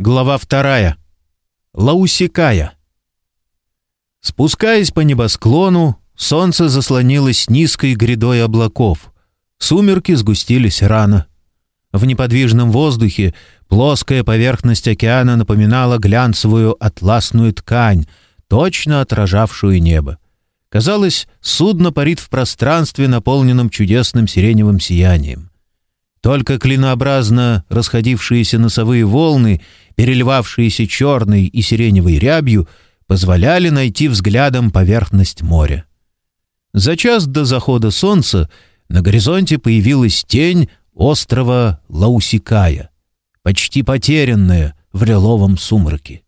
Глава вторая. Лаусикая. Спускаясь по небосклону, солнце заслонилось низкой грядой облаков. Сумерки сгустились рано. В неподвижном воздухе плоская поверхность океана напоминала глянцевую атласную ткань, точно отражавшую небо. Казалось, судно парит в пространстве, наполненном чудесным сиреневым сиянием. Только клинообразно расходившиеся носовые волны, переливавшиеся черной и сиреневой рябью, позволяли найти взглядом поверхность моря. За час до захода солнца на горизонте появилась тень острова Лаусикая, почти потерянная в лиловом сумраке.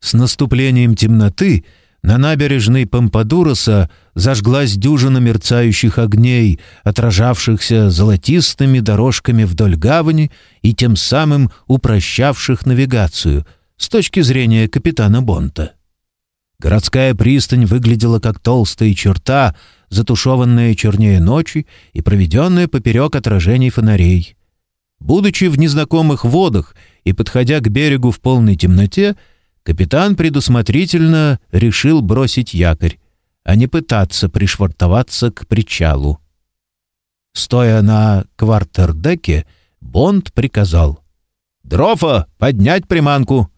С наступлением темноты — на набережной Пампадуроса зажглась дюжина мерцающих огней, отражавшихся золотистыми дорожками вдоль гавани и тем самым упрощавших навигацию с точки зрения капитана Бонта. Городская пристань выглядела как толстая черта, затушеванная чернее ночи и проведенная поперек отражений фонарей. Будучи в незнакомых водах и подходя к берегу в полной темноте, капитан предусмотрительно решил бросить якорь, а не пытаться пришвартоваться к причалу. Стоя на квартердеке, Бонд приказал. «Дрофа, поднять приманку!»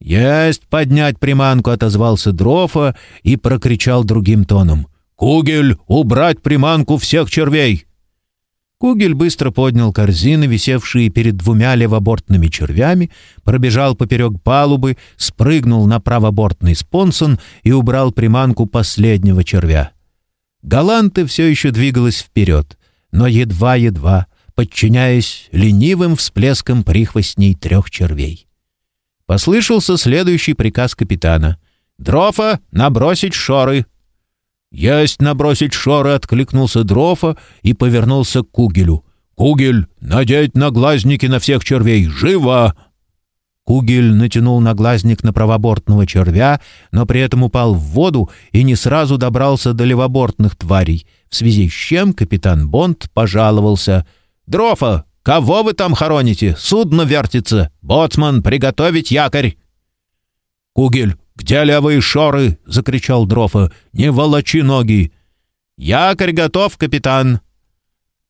«Есть поднять приманку!» — отозвался Дрофа и прокричал другим тоном. «Кугель, убрать приманку всех червей!» Кугель быстро поднял корзины, висевшие перед двумя левобортными червями, пробежал поперек палубы, спрыгнул на правобортный спонсон и убрал приманку последнего червя. Галанты все еще двигалась вперед, но едва-едва, подчиняясь ленивым всплескам прихвостней трех червей. Послышался следующий приказ капитана. «Дрофа, набросить шоры!» «Есть набросить шоры!» — откликнулся Дрофа и повернулся к Кугелю. «Кугель, надеть наглазники на всех червей! Живо!» Кугель натянул наглазник на правобортного червя, но при этом упал в воду и не сразу добрался до левобортных тварей, в связи с чем капитан Бонд пожаловался. «Дрофа, кого вы там хороните? Судно вертится! Боцман, приготовить якорь!» «Кугель, «Где левые шоры?» — закричал Дрофа. «Не волочи ноги!» «Якорь готов, капитан!»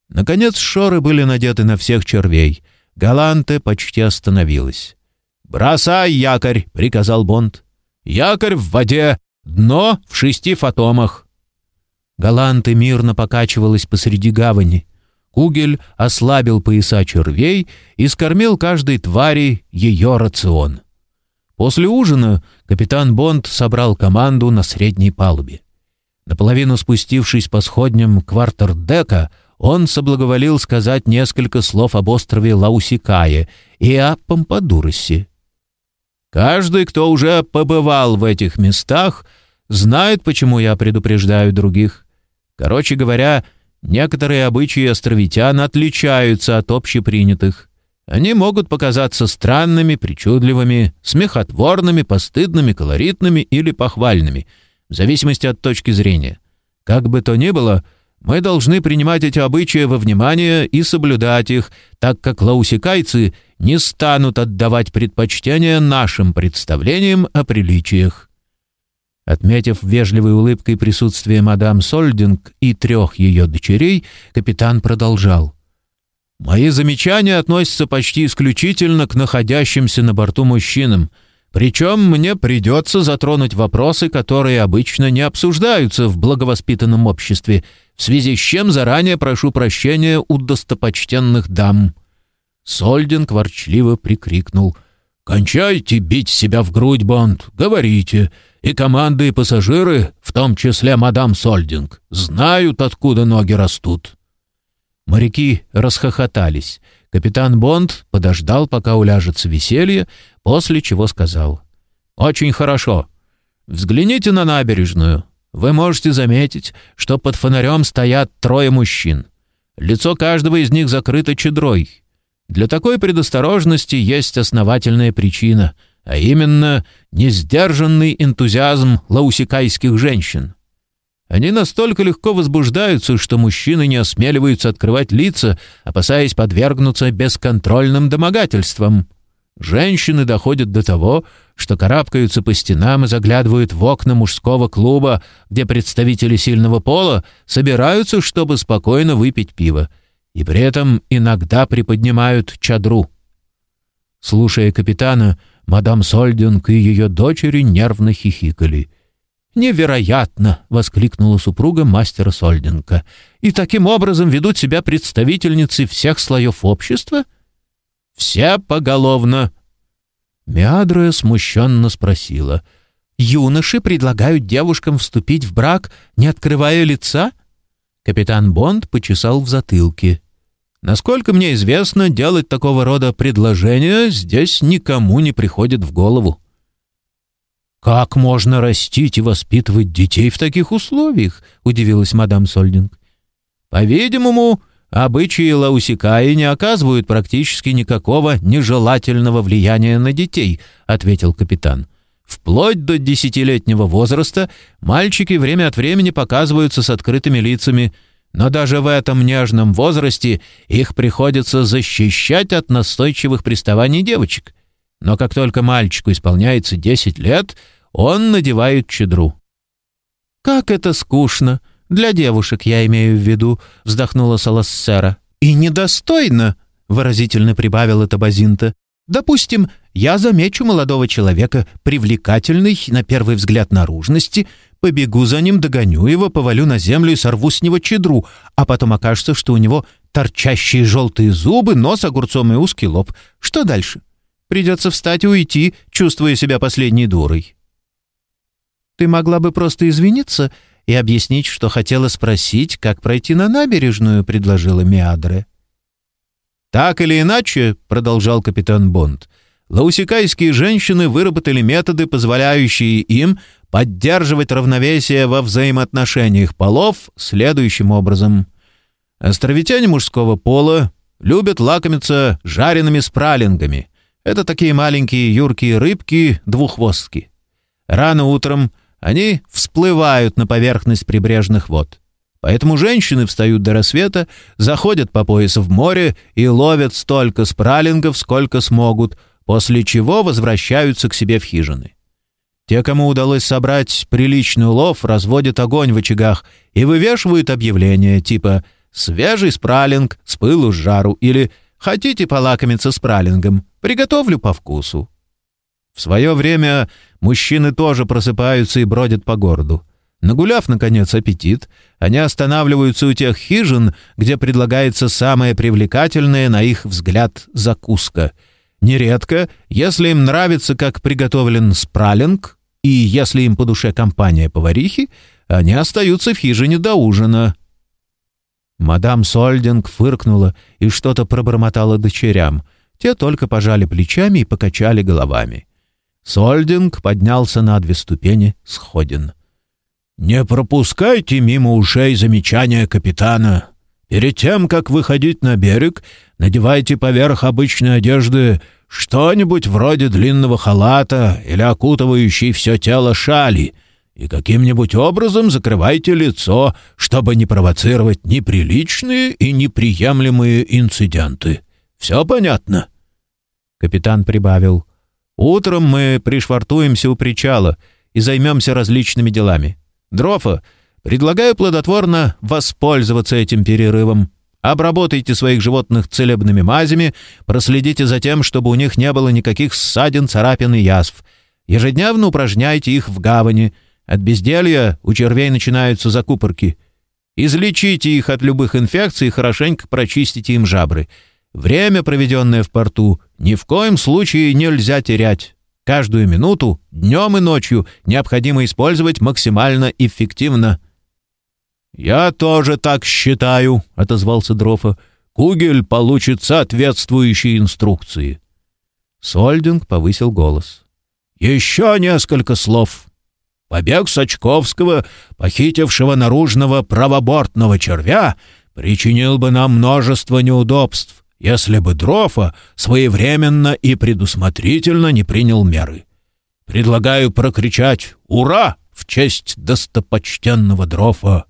Наконец шоры были надеты на всех червей. Галанте почти остановилась. «Бросай якорь!» — приказал Бонд. «Якорь в воде! Дно в шести фотомах!» Галанте мирно покачивалась посреди гавани. Кугель ослабил пояса червей и скормил каждой твари ее рацион. После ужина капитан Бонд собрал команду на средней палубе. Наполовину спустившись по сходням квартердека, он соблаговолил сказать несколько слов об острове Лаусикае и о Помпадуросе. «Каждый, кто уже побывал в этих местах, знает, почему я предупреждаю других. Короче говоря, некоторые обычаи островитян отличаются от общепринятых. Они могут показаться странными, причудливыми, смехотворными, постыдными, колоритными или похвальными, в зависимости от точки зрения. Как бы то ни было, мы должны принимать эти обычаи во внимание и соблюдать их, так как лаусикайцы не станут отдавать предпочтение нашим представлениям о приличиях. Отметив вежливой улыбкой присутствие мадам Сольдинг и трех ее дочерей, капитан продолжал. Мои замечания относятся почти исключительно к находящимся на борту мужчинам, причем мне придется затронуть вопросы, которые обычно не обсуждаются в благовоспитанном обществе, в связи с чем заранее прошу прощения у достопочтенных дам». Сольдинг ворчливо прикрикнул. «Кончайте бить себя в грудь, Бонд, говорите, и команды, и пассажиры, в том числе мадам Сольдинг, знают, откуда ноги растут». Моряки расхохотались. Капитан Бонд подождал, пока уляжется веселье, после чего сказал. «Очень хорошо. Взгляните на набережную. Вы можете заметить, что под фонарем стоят трое мужчин. Лицо каждого из них закрыто чедрой. Для такой предосторожности есть основательная причина, а именно несдержанный энтузиазм лаусикайских женщин. Они настолько легко возбуждаются, что мужчины не осмеливаются открывать лица, опасаясь подвергнуться бесконтрольным домогательствам. Женщины доходят до того, что карабкаются по стенам и заглядывают в окна мужского клуба, где представители сильного пола собираются, чтобы спокойно выпить пиво, и при этом иногда приподнимают чадру. Слушая капитана, мадам Сольдинг и ее дочери нервно хихикали. «Невероятно!» — воскликнула супруга мастера Сольдинга. «И таким образом ведут себя представительницы всех слоев общества?» «Все поголовно!» Миадра смущенно спросила. «Юноши предлагают девушкам вступить в брак, не открывая лица?» Капитан Бонд почесал в затылке. «Насколько мне известно, делать такого рода предложения здесь никому не приходит в голову». «Как можно растить и воспитывать детей в таких условиях?» — удивилась мадам Сольдинг. «По-видимому, обычаи Лаусикаи не оказывают практически никакого нежелательного влияния на детей», — ответил капитан. «Вплоть до десятилетнего возраста мальчики время от времени показываются с открытыми лицами, но даже в этом нежном возрасте их приходится защищать от настойчивых приставаний девочек. Но как только мальчику исполняется десять лет, он надевает чедру. «Как это скучно! Для девушек я имею в виду», — вздохнула Салассера. «И недостойно», — выразительно прибавила Табазинта. «Допустим, я замечу молодого человека, привлекательный на первый взгляд наружности, побегу за ним, догоню его, повалю на землю и сорву с него чедру, а потом окажется, что у него торчащие желтые зубы, нос огурцом и узкий лоб. Что дальше? Придется встать и уйти, чувствуя себя последней дурой. Ты могла бы просто извиниться и объяснить, что хотела спросить, как пройти на набережную», — предложила Миадре. «Так или иначе», — продолжал капитан Бонд, «лаусикайские женщины выработали методы, позволяющие им поддерживать равновесие во взаимоотношениях полов следующим образом. Островитяне мужского пола любят лакомиться жареными спралингами — это такие маленькие юркие рыбки-двуххвостки. Рано утром они всплывают на поверхность прибрежных вод. Поэтому женщины встают до рассвета, заходят по пояс в море и ловят столько спралингов, сколько смогут, после чего возвращаются к себе в хижины. Те, кому удалось собрать приличный улов, разводят огонь в очагах и вывешивают объявления типа «свежий спралинг с пылу с жару» или «хотите полакомиться спралингом? Приготовлю по вкусу». В свое время мужчины тоже просыпаются и бродят по городу. Нагуляв, наконец, аппетит, они останавливаются у тех хижин, где предлагается самая привлекательная, на их взгляд, закуска. Нередко, если им нравится, как приготовлен спралинг, и если им по душе компания поварихи, они остаются в хижине до ужина. Мадам Сольдинг фыркнула и что-то пробормотала дочерям — те только пожали плечами и покачали головами. Сольдинг поднялся на две ступени сходин. «Не пропускайте мимо ушей замечания капитана. Перед тем, как выходить на берег, надевайте поверх обычной одежды что-нибудь вроде длинного халата или окутывающей все тело шали, и каким-нибудь образом закрывайте лицо, чтобы не провоцировать неприличные и неприемлемые инциденты. Все понятно?» Капитан прибавил. «Утром мы пришвартуемся у причала и займемся различными делами. Дрофа, предлагаю плодотворно воспользоваться этим перерывом. Обработайте своих животных целебными мазями, проследите за тем, чтобы у них не было никаких ссадин, царапин и язв. Ежедневно упражняйте их в гавани. От безделья у червей начинаются закупорки. Излечите их от любых инфекций и хорошенько прочистите им жабры. Время, проведенное в порту, ни в коем случае нельзя терять. Каждую минуту, днем и ночью, необходимо использовать максимально эффективно. «Я тоже так считаю», — отозвался Дрофа. «Кугель получит соответствующие инструкции». Сольдинг повысил голос. «Еще несколько слов. Побег Сачковского, похитившего наружного правобортного червя, причинил бы нам множество неудобств если бы Дрофа своевременно и предусмотрительно не принял меры. Предлагаю прокричать «Ура!» в честь достопочтенного Дрофа.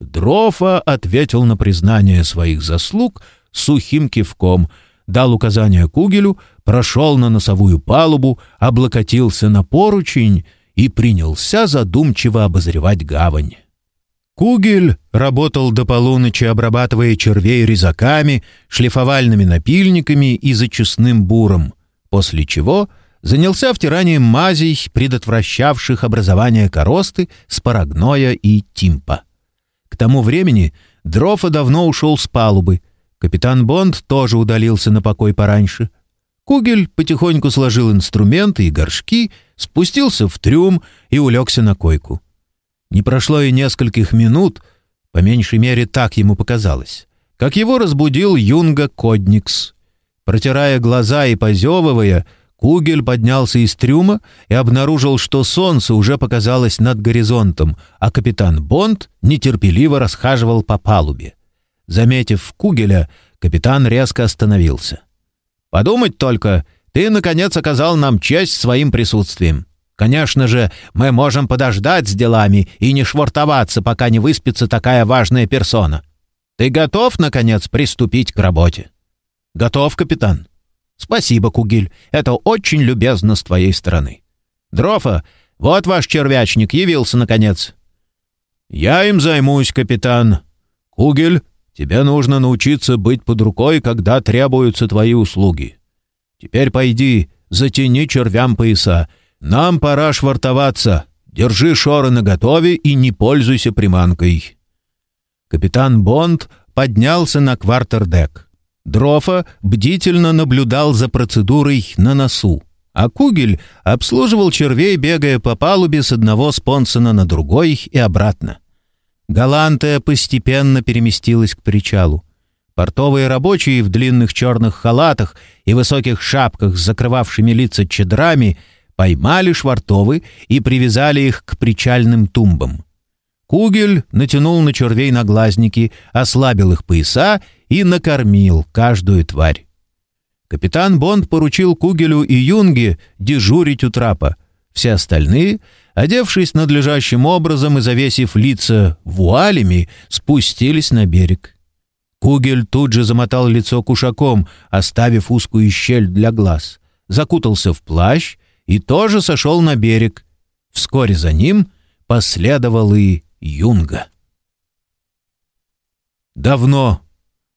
Дрофа ответил на признание своих заслуг сухим кивком, дал указание Кугелю, прошел на носовую палубу, облокотился на поручень и принялся задумчиво обозревать гавань. Кугель работал до полуночи, обрабатывая червей резаками, шлифовальными напильниками и зачистным буром, после чего занялся втиранием мазей, предотвращавших образование коросты, спорогноя и тимпа. К тому времени Дрофа давно ушел с палубы, капитан Бонд тоже удалился на покой пораньше. Кугель потихоньку сложил инструменты и горшки, спустился в трюм и улегся на койку. Не прошло и нескольких минут, по меньшей мере так ему показалось, как его разбудил Юнга Кодникс. Протирая глаза и позевывая, Кугель поднялся из трюма и обнаружил, что солнце уже показалось над горизонтом, а капитан Бонд нетерпеливо расхаживал по палубе. Заметив Кугеля, капитан резко остановился. «Подумать только, ты, наконец, оказал нам честь своим присутствием. Конечно же, мы можем подождать с делами и не швартоваться, пока не выспится такая важная персона. Ты готов, наконец, приступить к работе?» «Готов, капитан». «Спасибо, Кугиль. Это очень любезно с твоей стороны. Дрофа, вот ваш червячник явился, наконец». «Я им займусь, капитан. Кугель, тебе нужно научиться быть под рукой, когда требуются твои услуги. Теперь пойди, затяни червям пояса, «Нам пора швартоваться. Держи шоры наготове и не пользуйся приманкой». Капитан Бонд поднялся на квартердек. Дрофа бдительно наблюдал за процедурой на носу, а Кугель обслуживал червей, бегая по палубе с одного спонсона на другой и обратно. Галантая постепенно переместилась к причалу. Портовые рабочие в длинных черных халатах и высоких шапках с закрывавшими лица чедрами — поймали швартовы и привязали их к причальным тумбам. Кугель натянул на червей наглазники, ослабил их пояса и накормил каждую тварь. Капитан Бонд поручил Кугелю и Юнге дежурить у трапа. Все остальные, одевшись надлежащим образом и завесив лица вуалями, спустились на берег. Кугель тут же замотал лицо кушаком, оставив узкую щель для глаз, закутался в плащ и тоже сошел на берег. Вскоре за ним последовал и Юнга. Давно,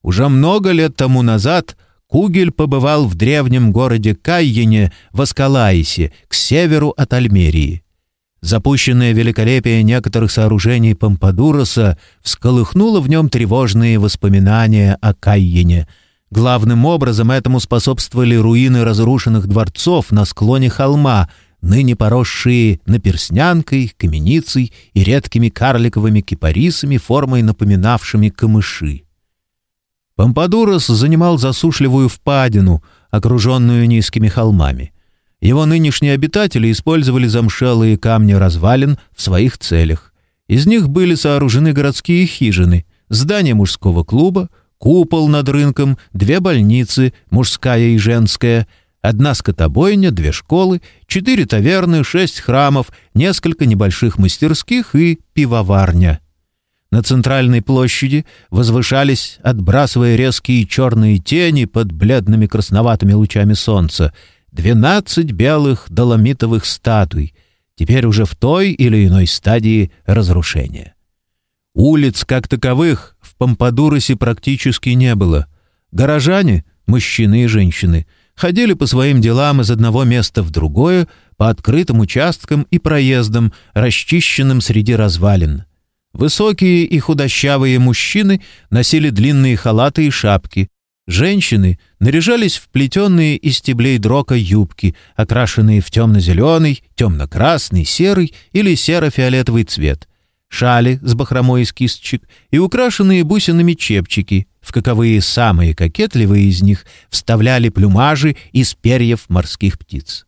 уже много лет тому назад, Кугель побывал в древнем городе Кайене в Аскалаисе, к северу от Альмерии. Запущенное великолепие некоторых сооружений Помпадуроса всколыхнуло в нем тревожные воспоминания о Кайене — Главным образом этому способствовали руины разрушенных дворцов на склоне холма, ныне поросшие наперснянкой, каменицей и редкими карликовыми кипарисами, формой напоминавшими камыши. Помпадурос занимал засушливую впадину, окруженную низкими холмами. Его нынешние обитатели использовали замшелые камни развалин в своих целях. Из них были сооружены городские хижины, здание мужского клуба, купол над рынком, две больницы, мужская и женская, одна скотобойня, две школы, четыре таверны, шесть храмов, несколько небольших мастерских и пивоварня. На центральной площади возвышались, отбрасывая резкие черные тени под бледными красноватыми лучами солнца, двенадцать белых доломитовых статуй, теперь уже в той или иной стадии разрушения. Улиц, как таковых, в Помпадуросе практически не было. Горожане, мужчины и женщины, ходили по своим делам из одного места в другое, по открытым участкам и проездам, расчищенным среди развалин. Высокие и худощавые мужчины носили длинные халаты и шапки. Женщины наряжались в плетеные из стеблей дрока юбки, окрашенные в темно-зеленый, темно-красный, серый или серо-фиолетовый цвет — шали с бахромой из кисточек и украшенные бусинами чепчики, в каковые самые кокетливые из них вставляли плюмажи из перьев морских птиц.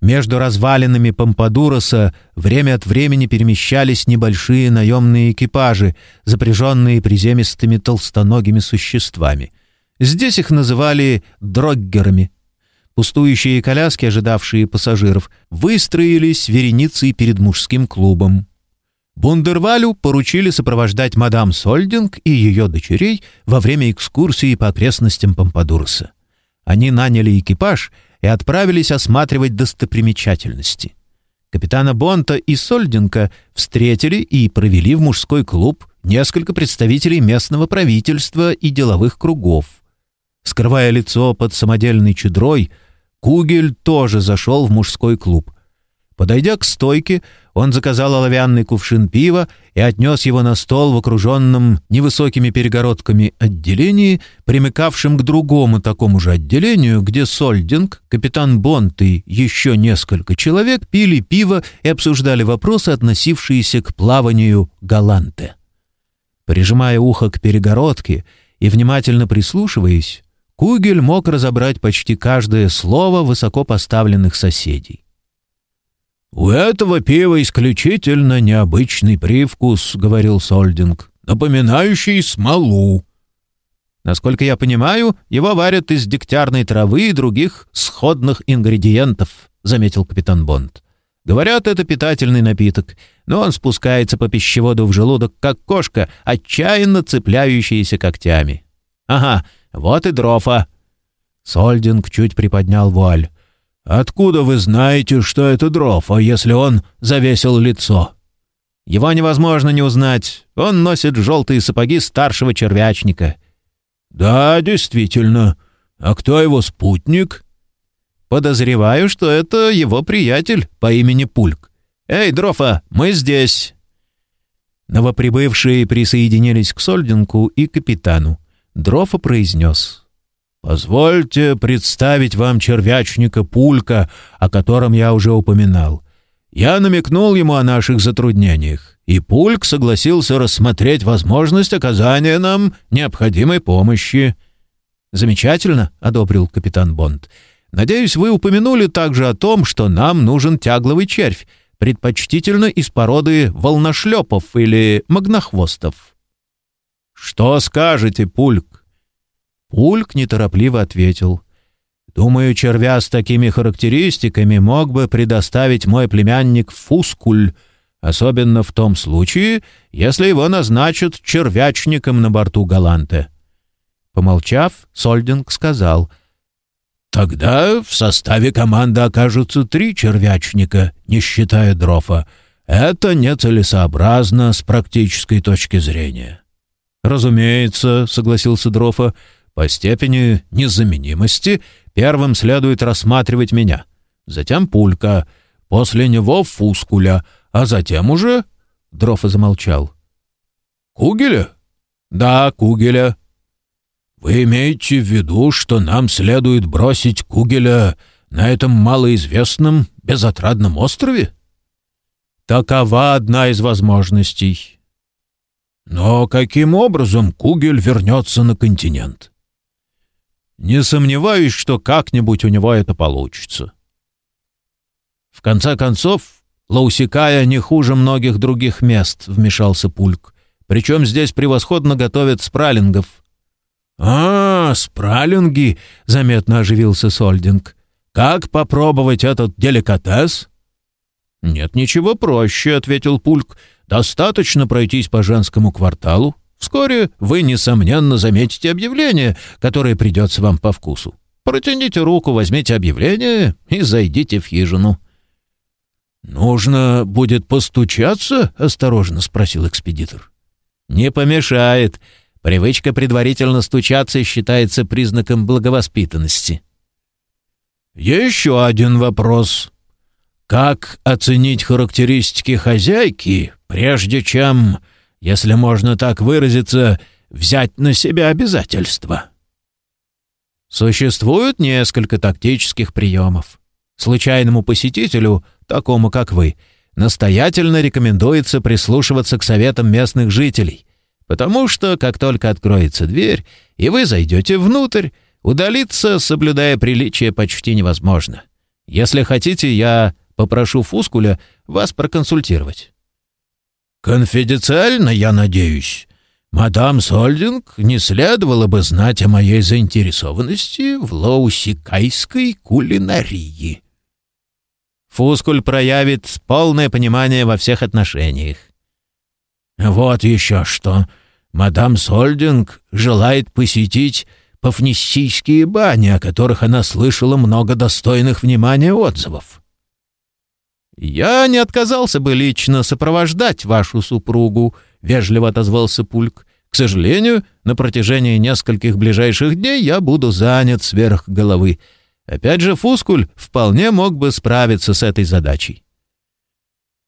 Между развалинами Помпадуроса время от времени перемещались небольшие наемные экипажи, запряженные приземистыми толстоногими существами. Здесь их называли дроггерами. Пустующие коляски, ожидавшие пассажиров, выстроились вереницей перед мужским клубом. Бундервалю поручили сопровождать мадам Сольдинг и ее дочерей во время экскурсии по окрестностям Помпадурса. Они наняли экипаж и отправились осматривать достопримечательности. Капитана Бонта и Сольденко встретили и провели в мужской клуб несколько представителей местного правительства и деловых кругов. Скрывая лицо под самодельной чудрой, Кугель тоже зашел в мужской клуб. Подойдя к стойке, он заказал оловянный кувшин пива и отнес его на стол в окруженном невысокими перегородками отделении, примыкавшем к другому такому же отделению, где Сольдинг, капитан Бонт и еще несколько человек пили пиво и обсуждали вопросы, относившиеся к плаванию Галанте. Прижимая ухо к перегородке и внимательно прислушиваясь, Кугель мог разобрать почти каждое слово высокопоставленных соседей. «У этого пива исключительно необычный привкус», — говорил Сольдинг, «напоминающий смолу». Насколько я понимаю, его варят из дегтярной травы и других сходных ингредиентов, заметил капитан Бонд. Говорят, это питательный напиток, но он спускается по пищеводу в желудок, как кошка, отчаянно цепляющаяся когтями. Ага, вот и дрофа. Сольдинг чуть приподнял вуаль. «Откуда вы знаете, что это Дрофа, если он завесил лицо?» «Его невозможно не узнать. Он носит желтые сапоги старшего червячника». «Да, действительно. А кто его спутник?» «Подозреваю, что это его приятель по имени Пульк. Эй, Дрофа, мы здесь!» Новоприбывшие присоединились к Сольдинку и капитану. Дрофа произнес. Позвольте представить вам червячника Пулька, о котором я уже упоминал. Я намекнул ему о наших затруднениях, и Пульк согласился рассмотреть возможность оказания нам необходимой помощи. «Замечательно», — одобрил капитан Бонд. «Надеюсь, вы упомянули также о том, что нам нужен тягловый червь, предпочтительно из породы волношлепов или магнохвостов». «Что скажете, Пульк?» Ульк неторопливо ответил. «Думаю, червя с такими характеристиками мог бы предоставить мой племянник Фускуль, особенно в том случае, если его назначат червячником на борту Галанте». Помолчав, Сольдинг сказал, «Тогда в составе команды окажутся три червячника, не считая Дрофа. Это нецелесообразно с практической точки зрения». «Разумеется», — согласился Дрофа, — по степени незаменимости первым следует рассматривать меня, затем Пулька, после него Фускуля, а затем уже...» Дрофа замолчал. «Кугеля?» «Да, Кугеля». «Вы имеете в виду, что нам следует бросить Кугеля на этом малоизвестном безотрадном острове?» «Такова одна из возможностей». «Но каким образом Кугель вернется на континент?» Не сомневаюсь, что как-нибудь у него это получится. В конце концов, Лаусикая не хуже многих других мест, вмешался Пульк. Причем здесь превосходно готовят спралингов. «А, спралинги!» — заметно оживился Сольдинг. «Как попробовать этот деликатес?» «Нет ничего проще», — ответил Пульк. «Достаточно пройтись по женскому кварталу, Вскоре вы, несомненно, заметите объявление, которое придется вам по вкусу. Протяните руку, возьмите объявление и зайдите в хижину». «Нужно будет постучаться?» — осторожно спросил экспедитор. «Не помешает. Привычка предварительно стучаться считается признаком благовоспитанности». «Еще один вопрос. Как оценить характеристики хозяйки, прежде чем если можно так выразиться, взять на себя обязательства. Существует несколько тактических приемов. Случайному посетителю, такому как вы, настоятельно рекомендуется прислушиваться к советам местных жителей, потому что, как только откроется дверь, и вы зайдете внутрь, удалиться, соблюдая приличие, почти невозможно. Если хотите, я попрошу Фускуля вас проконсультировать. «Конфиденциально, я надеюсь. Мадам Сольдинг не следовало бы знать о моей заинтересованности в лаусикайской кулинарии». Фускуль проявит полное понимание во всех отношениях. «Вот еще что. Мадам Сольдинг желает посетить пафнистийские бани, о которых она слышала много достойных внимания отзывов. «Я не отказался бы лично сопровождать вашу супругу», — вежливо отозвался Пульк. «К сожалению, на протяжении нескольких ближайших дней я буду занят сверх головы. Опять же, Фускуль вполне мог бы справиться с этой задачей».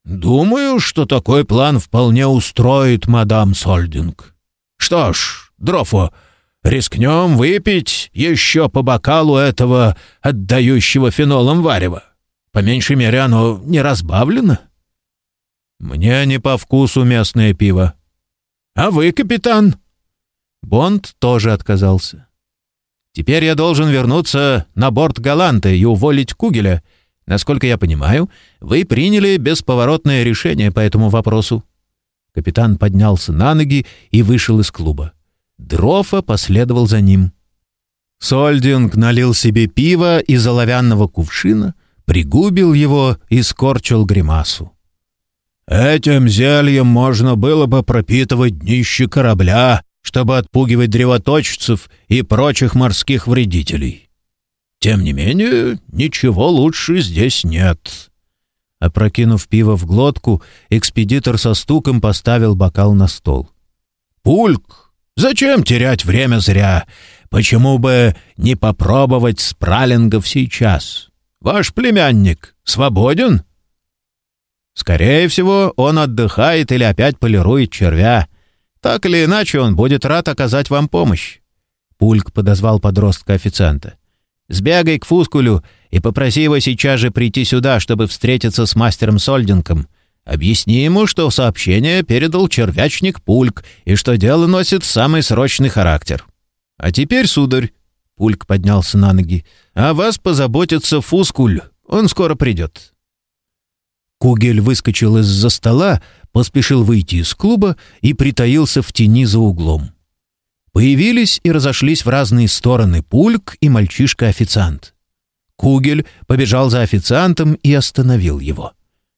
«Думаю, что такой план вполне устроит мадам Сольдинг. Что ж, Дрофо, рискнем выпить еще по бокалу этого отдающего фенолом варева. По меньшей мере, оно не разбавлено». «Мне не по вкусу местное пиво». «А вы, капитан?» Бонд тоже отказался. «Теперь я должен вернуться на борт Галанта и уволить Кугеля. Насколько я понимаю, вы приняли бесповоротное решение по этому вопросу». Капитан поднялся на ноги и вышел из клуба. Дрофа последовал за ним. Сольдинг налил себе пиво из оловянного кувшина, пригубил его и скорчил гримасу. «Этим зельем можно было бы пропитывать днище корабля, чтобы отпугивать древоточцев и прочих морских вредителей. Тем не менее, ничего лучше здесь нет». Опрокинув пиво в глотку, экспедитор со стуком поставил бокал на стол. «Пульк, зачем терять время зря? Почему бы не попробовать спралингов сейчас? Ваш племянник свободен?» «Скорее всего, он отдыхает или опять полирует червя. Так или иначе, он будет рад оказать вам помощь». Пульк подозвал подростка-официанта. «Сбегай к Фускулю и попроси его сейчас же прийти сюда, чтобы встретиться с мастером Сольдинком. Объясни ему, что сообщение передал червячник Пульк и что дело носит самый срочный характер. А теперь, сударь, Пульк поднялся на ноги, о вас позаботится Фускуль, он скоро придет. Кугель выскочил из-за стола, поспешил выйти из клуба и притаился в тени за углом. Появились и разошлись в разные стороны Пульк и мальчишка-официант. Кугель побежал за официантом и остановил его.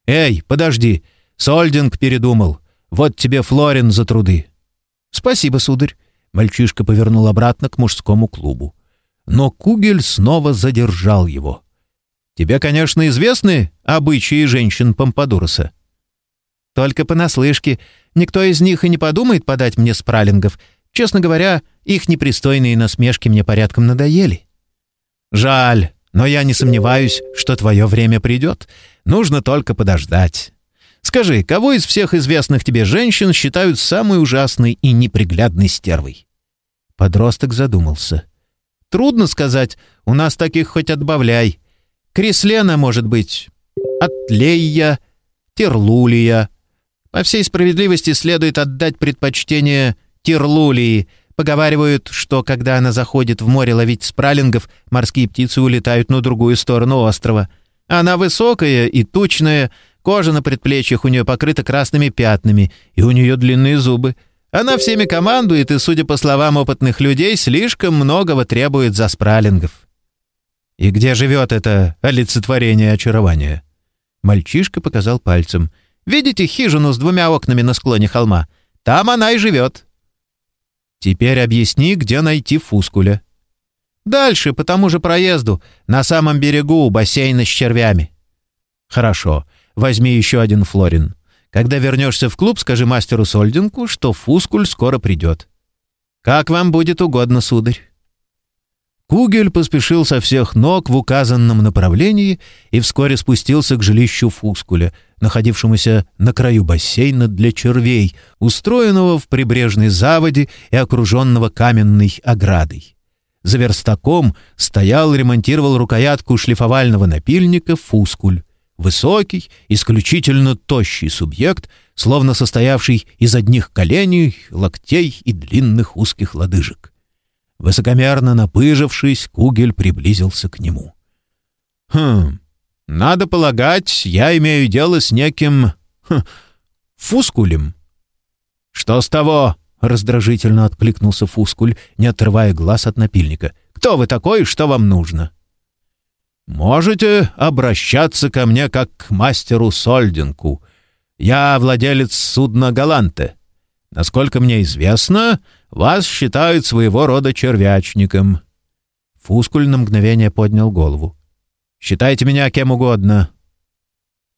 «Эй, подожди! Сольдинг передумал. Вот тебе Флорин за труды». «Спасибо, сударь». Мальчишка повернул обратно к мужскому клубу. Но Кугель снова задержал его. «Тебе, конечно, известны обычаи женщин Помпадуроса?» «Только понаслышке. Никто из них и не подумает подать мне спралингов. Честно говоря, их непристойные насмешки мне порядком надоели». «Жаль. Но я не сомневаюсь, что твое время придет. Нужно только подождать. Скажи, кого из всех известных тебе женщин считают самой ужасной и неприглядной стервой?» Подросток задумался. «Трудно сказать. У нас таких хоть отбавляй. Креслена, может быть. Атлея, Терлулия. По всей справедливости следует отдать предпочтение Терлулии — Поговаривают, что когда она заходит в море ловить спралингов, морские птицы улетают на другую сторону острова. Она высокая и тучная, кожа на предплечьях у нее покрыта красными пятнами, и у нее длинные зубы. Она всеми командует и, судя по словам опытных людей, слишком многого требует за спралингов. И где живет это олицетворение очарования? Мальчишка показал пальцем. «Видите хижину с двумя окнами на склоне холма? Там она и живет. Теперь объясни, где найти Фускуля. Дальше, по тому же проезду, на самом берегу у бассейна с червями. Хорошо, возьми еще один флорин. Когда вернешься в клуб, скажи мастеру Сольдинку, что Фускуль скоро придет. Как вам будет угодно, сударь. Кугель поспешил со всех ног в указанном направлении и вскоре спустился к жилищу Фускуля, находившемуся на краю бассейна для червей, устроенного в прибрежной заводе и окруженного каменной оградой. За верстаком стоял и ремонтировал рукоятку шлифовального напильника Фускуль. Высокий, исключительно тощий субъект, словно состоявший из одних коленей, локтей и длинных узких лодыжек. Высокомерно напыжившись, Кугель приблизился к нему. «Хм, надо полагать, я имею дело с неким... Хм, фускулем». «Что с того?» — раздражительно откликнулся Фускуль, не отрывая глаз от напильника. «Кто вы такой и что вам нужно?» «Можете обращаться ко мне как к мастеру Сольдинку. Я владелец судна «Галанте». Насколько мне известно, вас считают своего рода червячником». Фускуль на мгновение поднял голову. «Считайте меня кем угодно».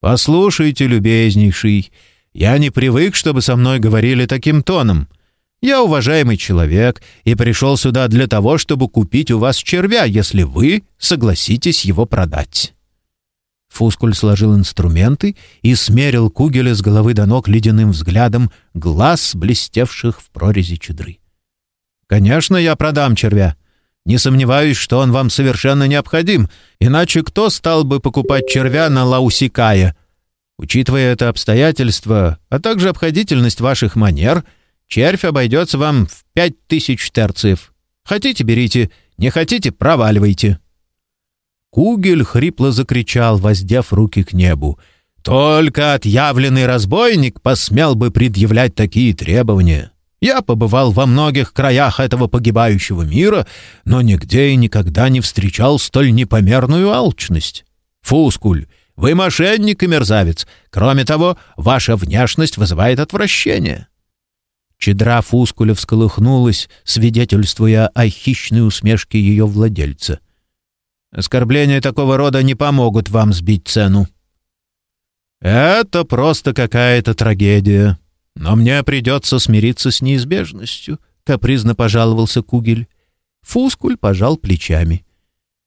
«Послушайте, любезнейший, я не привык, чтобы со мной говорили таким тоном. Я уважаемый человек и пришел сюда для того, чтобы купить у вас червя, если вы согласитесь его продать». Фускуль сложил инструменты и смерил Кугеля с головы до ног ледяным взглядом глаз, блестевших в прорези чедры. «Конечно, я продам червя. Не сомневаюсь, что он вам совершенно необходим, иначе кто стал бы покупать червя на Лаусикая? Учитывая это обстоятельство, а также обходительность ваших манер, червь обойдется вам в пять тысяч терциев. Хотите — берите, не хотите — проваливайте». Кугель хрипло закричал, воздев руки к небу. «Только отъявленный разбойник посмел бы предъявлять такие требования. Я побывал во многих краях этого погибающего мира, но нигде и никогда не встречал столь непомерную алчность. Фускуль, вы мошенник и мерзавец. Кроме того, ваша внешность вызывает отвращение». Чедра Фускуля всколыхнулась, свидетельствуя о хищной усмешке ее владельца — Оскорбления такого рода не помогут вам сбить цену». «Это просто какая-то трагедия. Но мне придется смириться с неизбежностью», — капризно пожаловался Кугель. Фускуль пожал плечами.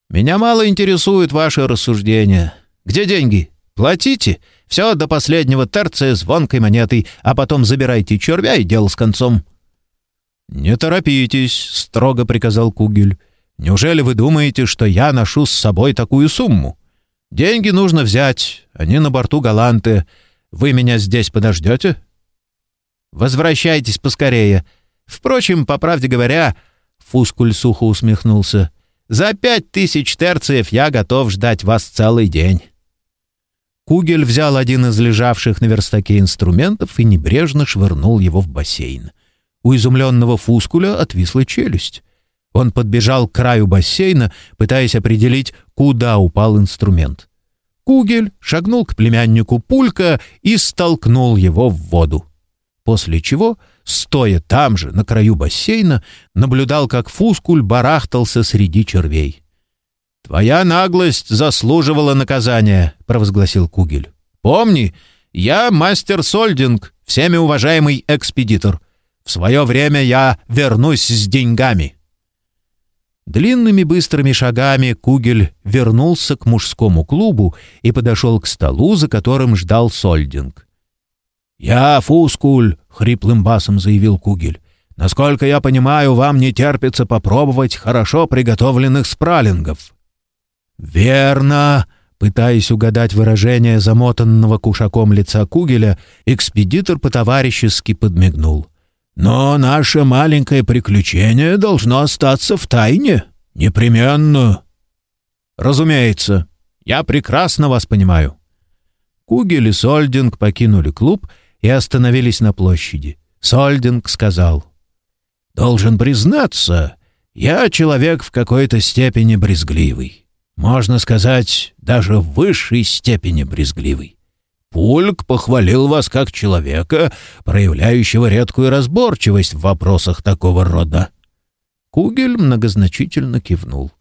«Меня мало интересует ваше рассуждение. Где деньги? Платите. Все до последнего терция звонкой монетой, а потом забирайте червя и дело с концом». «Не торопитесь», — строго приказал Кугель. Неужели вы думаете, что я ношу с собой такую сумму? Деньги нужно взять, они на борту Галанты. Вы меня здесь подождете?» «Возвращайтесь поскорее. Впрочем, по правде говоря...» Фускуль сухо усмехнулся. «За пять тысяч терциев я готов ждать вас целый день». Кугель взял один из лежавших на верстаке инструментов и небрежно швырнул его в бассейн. У изумленного Фускуля отвисла челюсть. Он подбежал к краю бассейна, пытаясь определить, куда упал инструмент. Кугель шагнул к племяннику Пулька и столкнул его в воду. После чего, стоя там же, на краю бассейна, наблюдал, как Фускуль барахтался среди червей. «Твоя наглость заслуживала наказания», — провозгласил Кугель. «Помни, я мастер Сольдинг, всеми уважаемый экспедитор. В свое время я вернусь с деньгами». Длинными быстрыми шагами Кугель вернулся к мужскому клубу и подошел к столу, за которым ждал Сольдинг. «Я Фускуль», — хриплым басом заявил Кугель. «Насколько я понимаю, вам не терпится попробовать хорошо приготовленных спралингов». «Верно», — пытаясь угадать выражение замотанного кушаком лица Кугеля, экспедитор по-товарищески подмигнул. Но наше маленькое приключение должно остаться в тайне. Непременно. Разумеется. Я прекрасно вас понимаю. Кугель и Сольдинг покинули клуб и остановились на площади. Сольдинг сказал. «Должен признаться, я человек в какой-то степени брезгливый. Можно сказать, даже в высшей степени брезгливый. Пульк похвалил вас как человека, проявляющего редкую разборчивость в вопросах такого рода». Кугель многозначительно кивнул.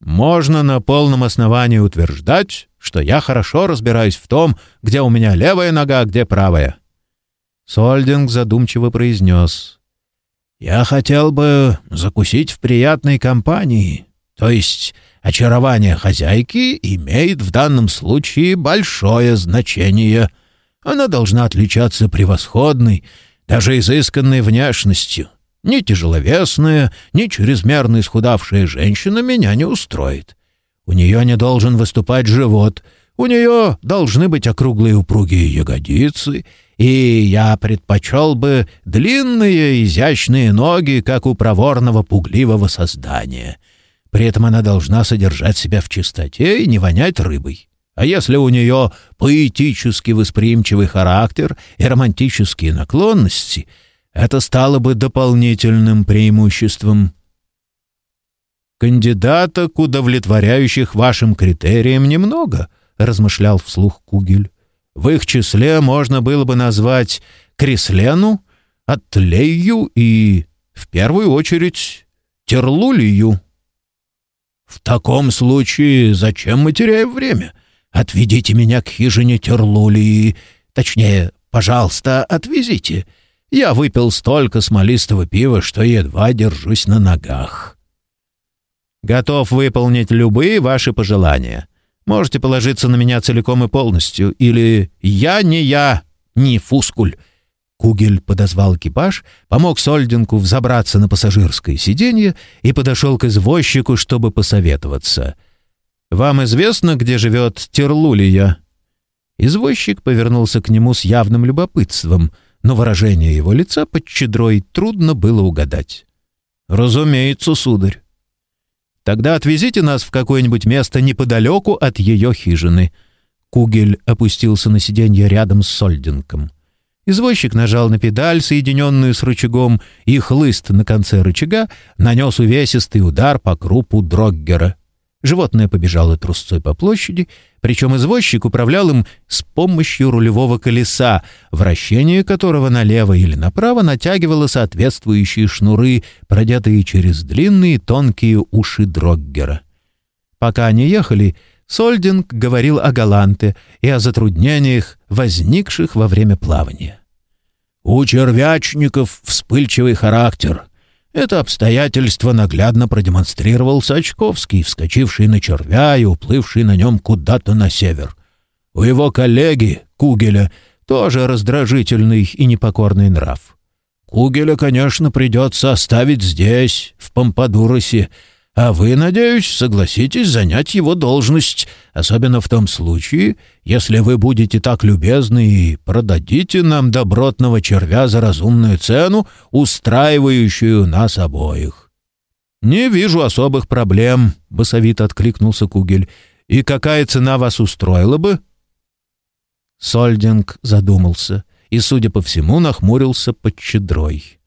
«Можно на полном основании утверждать, что я хорошо разбираюсь в том, где у меня левая нога, а где правая». Сольдинг задумчиво произнес. «Я хотел бы закусить в приятной компании, то есть Очарование хозяйки имеет в данном случае большое значение. Она должна отличаться превосходной, даже изысканной внешностью. Ни тяжеловесная, ни чрезмерно исхудавшая женщина меня не устроит. У нее не должен выступать живот, у нее должны быть округлые упругие ягодицы, и я предпочел бы длинные изящные ноги, как у проворного пугливого создания — при этом она должна содержать себя в чистоте и не вонять рыбой. А если у нее поэтически восприимчивый характер и романтические наклонности, это стало бы дополнительным преимуществом. «Кандидаток, удовлетворяющих вашим критериям, немного», — размышлял вслух Кугель. «В их числе можно было бы назвать Креслену, Атлею и В первую очередь Терлулию». «В таком случае зачем мы теряем время? Отведите меня к хижине Терлулии. Точнее, пожалуйста, отвезите. Я выпил столько смолистого пива, что едва держусь на ногах». «Готов выполнить любые ваши пожелания. Можете положиться на меня целиком и полностью. Или «Я не я, не фускуль». Кугель подозвал экипаж, помог Сольдинку взобраться на пассажирское сиденье и подошел к извозчику, чтобы посоветоваться. «Вам известно, где живет Терлулия?» Извозчик повернулся к нему с явным любопытством, но выражение его лица под чедрой трудно было угадать. «Разумеется, сударь». «Тогда отвезите нас в какое-нибудь место неподалеку от ее хижины». Кугель опустился на сиденье рядом с Сольдинком. Извозчик нажал на педаль, соединенную с рычагом, и хлыст на конце рычага нанес увесистый удар по крупу Дроггера. Животное побежало трусцой по площади, причем извозчик управлял им с помощью рулевого колеса, вращение которого налево или направо натягивало соответствующие шнуры, продетые через длинные тонкие уши Дроггера. Пока они ехали, Сольдинг говорил о Галанте и о затруднениях, возникших во время плавания. «У червячников вспыльчивый характер. Это обстоятельство наглядно продемонстрировал Сачковский, вскочивший на червя и уплывший на нем куда-то на север. У его коллеги, Кугеля, тоже раздражительный и непокорный нрав. Кугеля, конечно, придется оставить здесь, в Помпадуросе, а вы, надеюсь, согласитесь занять его должность, особенно в том случае, если вы будете так любезны и продадите нам добротного червя за разумную цену, устраивающую нас обоих». «Не вижу особых проблем», — басовито откликнулся Кугель. «И какая цена вас устроила бы?» Сольдинг задумался и, судя по всему, нахмурился под чедрой.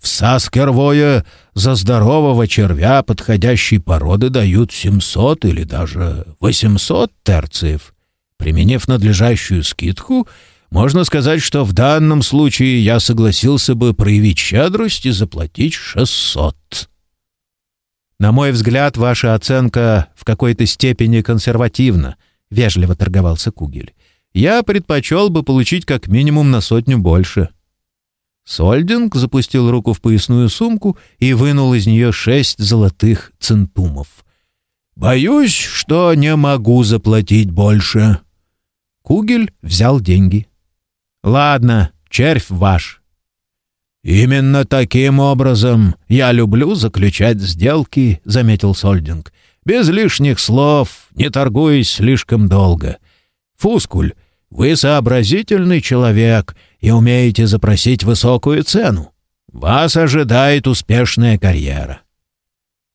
В Саскервое за здорового червя подходящей породы дают 700 или даже 800 терциев. Применив надлежащую скидку, можно сказать, что в данном случае я согласился бы проявить щедрость и заплатить 600. На мой взгляд, ваша оценка в какой-то степени консервативна, вежливо торговался Кугель. Я предпочел бы получить как минимум на сотню больше. Сольдинг запустил руку в поясную сумку и вынул из нее шесть золотых центумов. «Боюсь, что не могу заплатить больше». Кугель взял деньги. «Ладно, червь ваш». «Именно таким образом я люблю заключать сделки», — заметил Сольдинг. «Без лишних слов, не торгуясь слишком долго. Фускуль, вы сообразительный человек и умеете запросить высокую цену. Вас ожидает успешная карьера».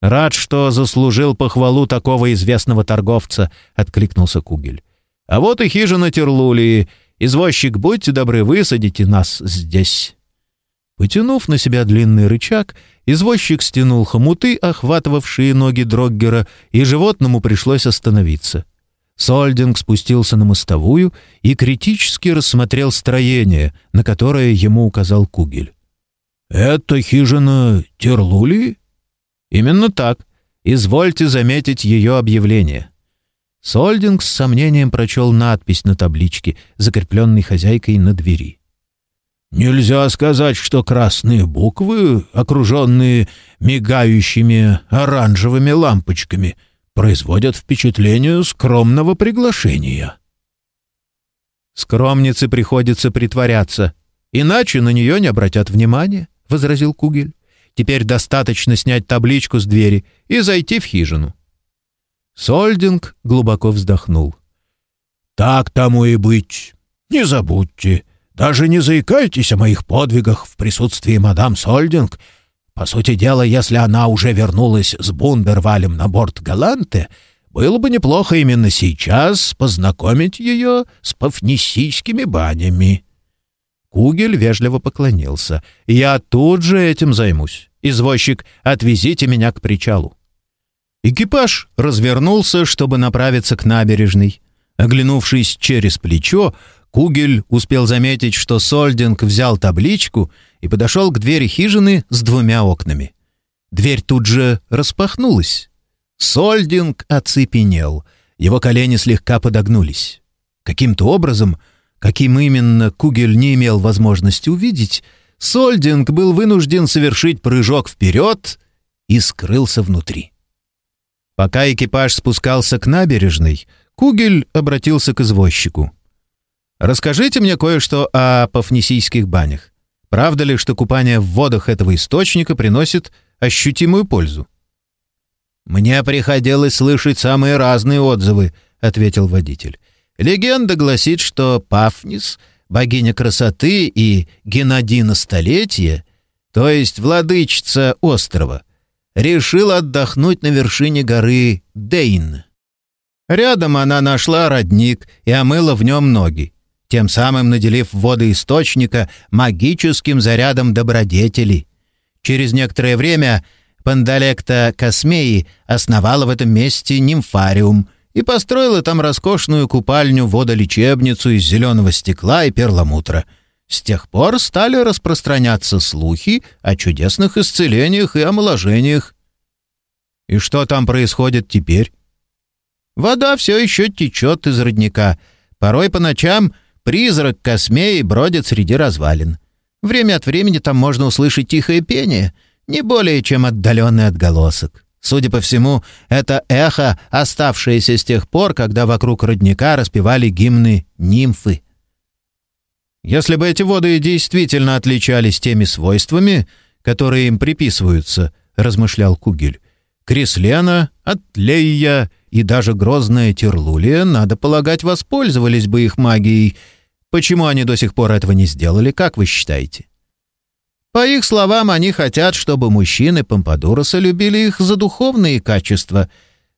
«Рад, что заслужил похвалу такого известного торговца», — откликнулся Кугель. «А вот и хижина Терлулии. Извозчик, будьте добры, высадите нас здесь». Потянув на себя длинный рычаг, извозчик стянул хомуты, охватывавшие ноги Дроггера, и животному пришлось остановиться. Сольдинг спустился на мостовую и критически рассмотрел строение, на которое ему указал Кугель. «Это хижина Терлули?» «Именно так. Извольте заметить ее объявление». Сольдинг с сомнением прочел надпись на табличке, закрепленной хозяйкой на двери. «Нельзя сказать, что красные буквы, окруженные мигающими оранжевыми лампочками — производят впечатление скромного приглашения. «Скромнице приходится притворяться, иначе на нее не обратят внимания», — возразил Кугель. «Теперь достаточно снять табличку с двери и зайти в хижину». Сольдинг глубоко вздохнул. «Так тому и быть. Не забудьте, даже не заикайтесь о моих подвигах в присутствии мадам Сольдинг, по сути дела, если она уже вернулась с Бундервалем на борт Галанте, было бы неплохо именно сейчас познакомить ее с пафнисийскими банями». Кугель вежливо поклонился. «Я тут же этим займусь. Извозчик, отвезите меня к причалу». Экипаж развернулся, чтобы направиться к набережной. Оглянувшись через плечо, Кугель успел заметить, что Сольдинг взял табличку и подошел к двери хижины с двумя окнами. Дверь тут же распахнулась. Сольдинг оцепенел. Его колени слегка подогнулись. Каким-то образом, каким именно Кугель не имел возможности увидеть, Сольдинг был вынужден совершить прыжок вперед и скрылся внутри. Пока экипаж спускался к набережной, Кугель обратился к извозчику. «Расскажите мне кое-что о пафнисийских банях. Правда ли, что купание в водах этого источника приносит ощутимую пользу?» «Мне приходилось слышать самые разные отзывы», — ответил водитель. «Легенда гласит, что Пафнис, богиня красоты и Геннадина столетия, то есть владычица острова, решила отдохнуть на вершине горы Дейн. Рядом она нашла родник и омыла в нем ноги, тем самым наделив воды источника магическим зарядом добродетели. Через некоторое время Пандалекта Космеи основала в этом месте нимфариум и построила там роскошную купальню-водолечебницу из зеленого стекла и перламутра. С тех пор стали распространяться слухи о чудесных исцелениях и омоложениях. И что там происходит теперь? Вода все еще течет из родника. Порой по ночам призрак Космеи бродит среди развалин. Время от времени там можно услышать тихое пение — не более чем отдаленный отголосок. Судя по всему, это эхо, оставшееся с тех пор, когда вокруг родника распевали гимны нимфы. Если бы эти воды действительно отличались теми свойствами, которые им приписываются, размышлял Кугель, Креслена, Атлея и даже грозная Терлулия, надо полагать, воспользовались бы их магией. Почему они до сих пор этого не сделали, как вы считаете? По их словам, они хотят, чтобы мужчины Помпадуроса любили их за духовные качества.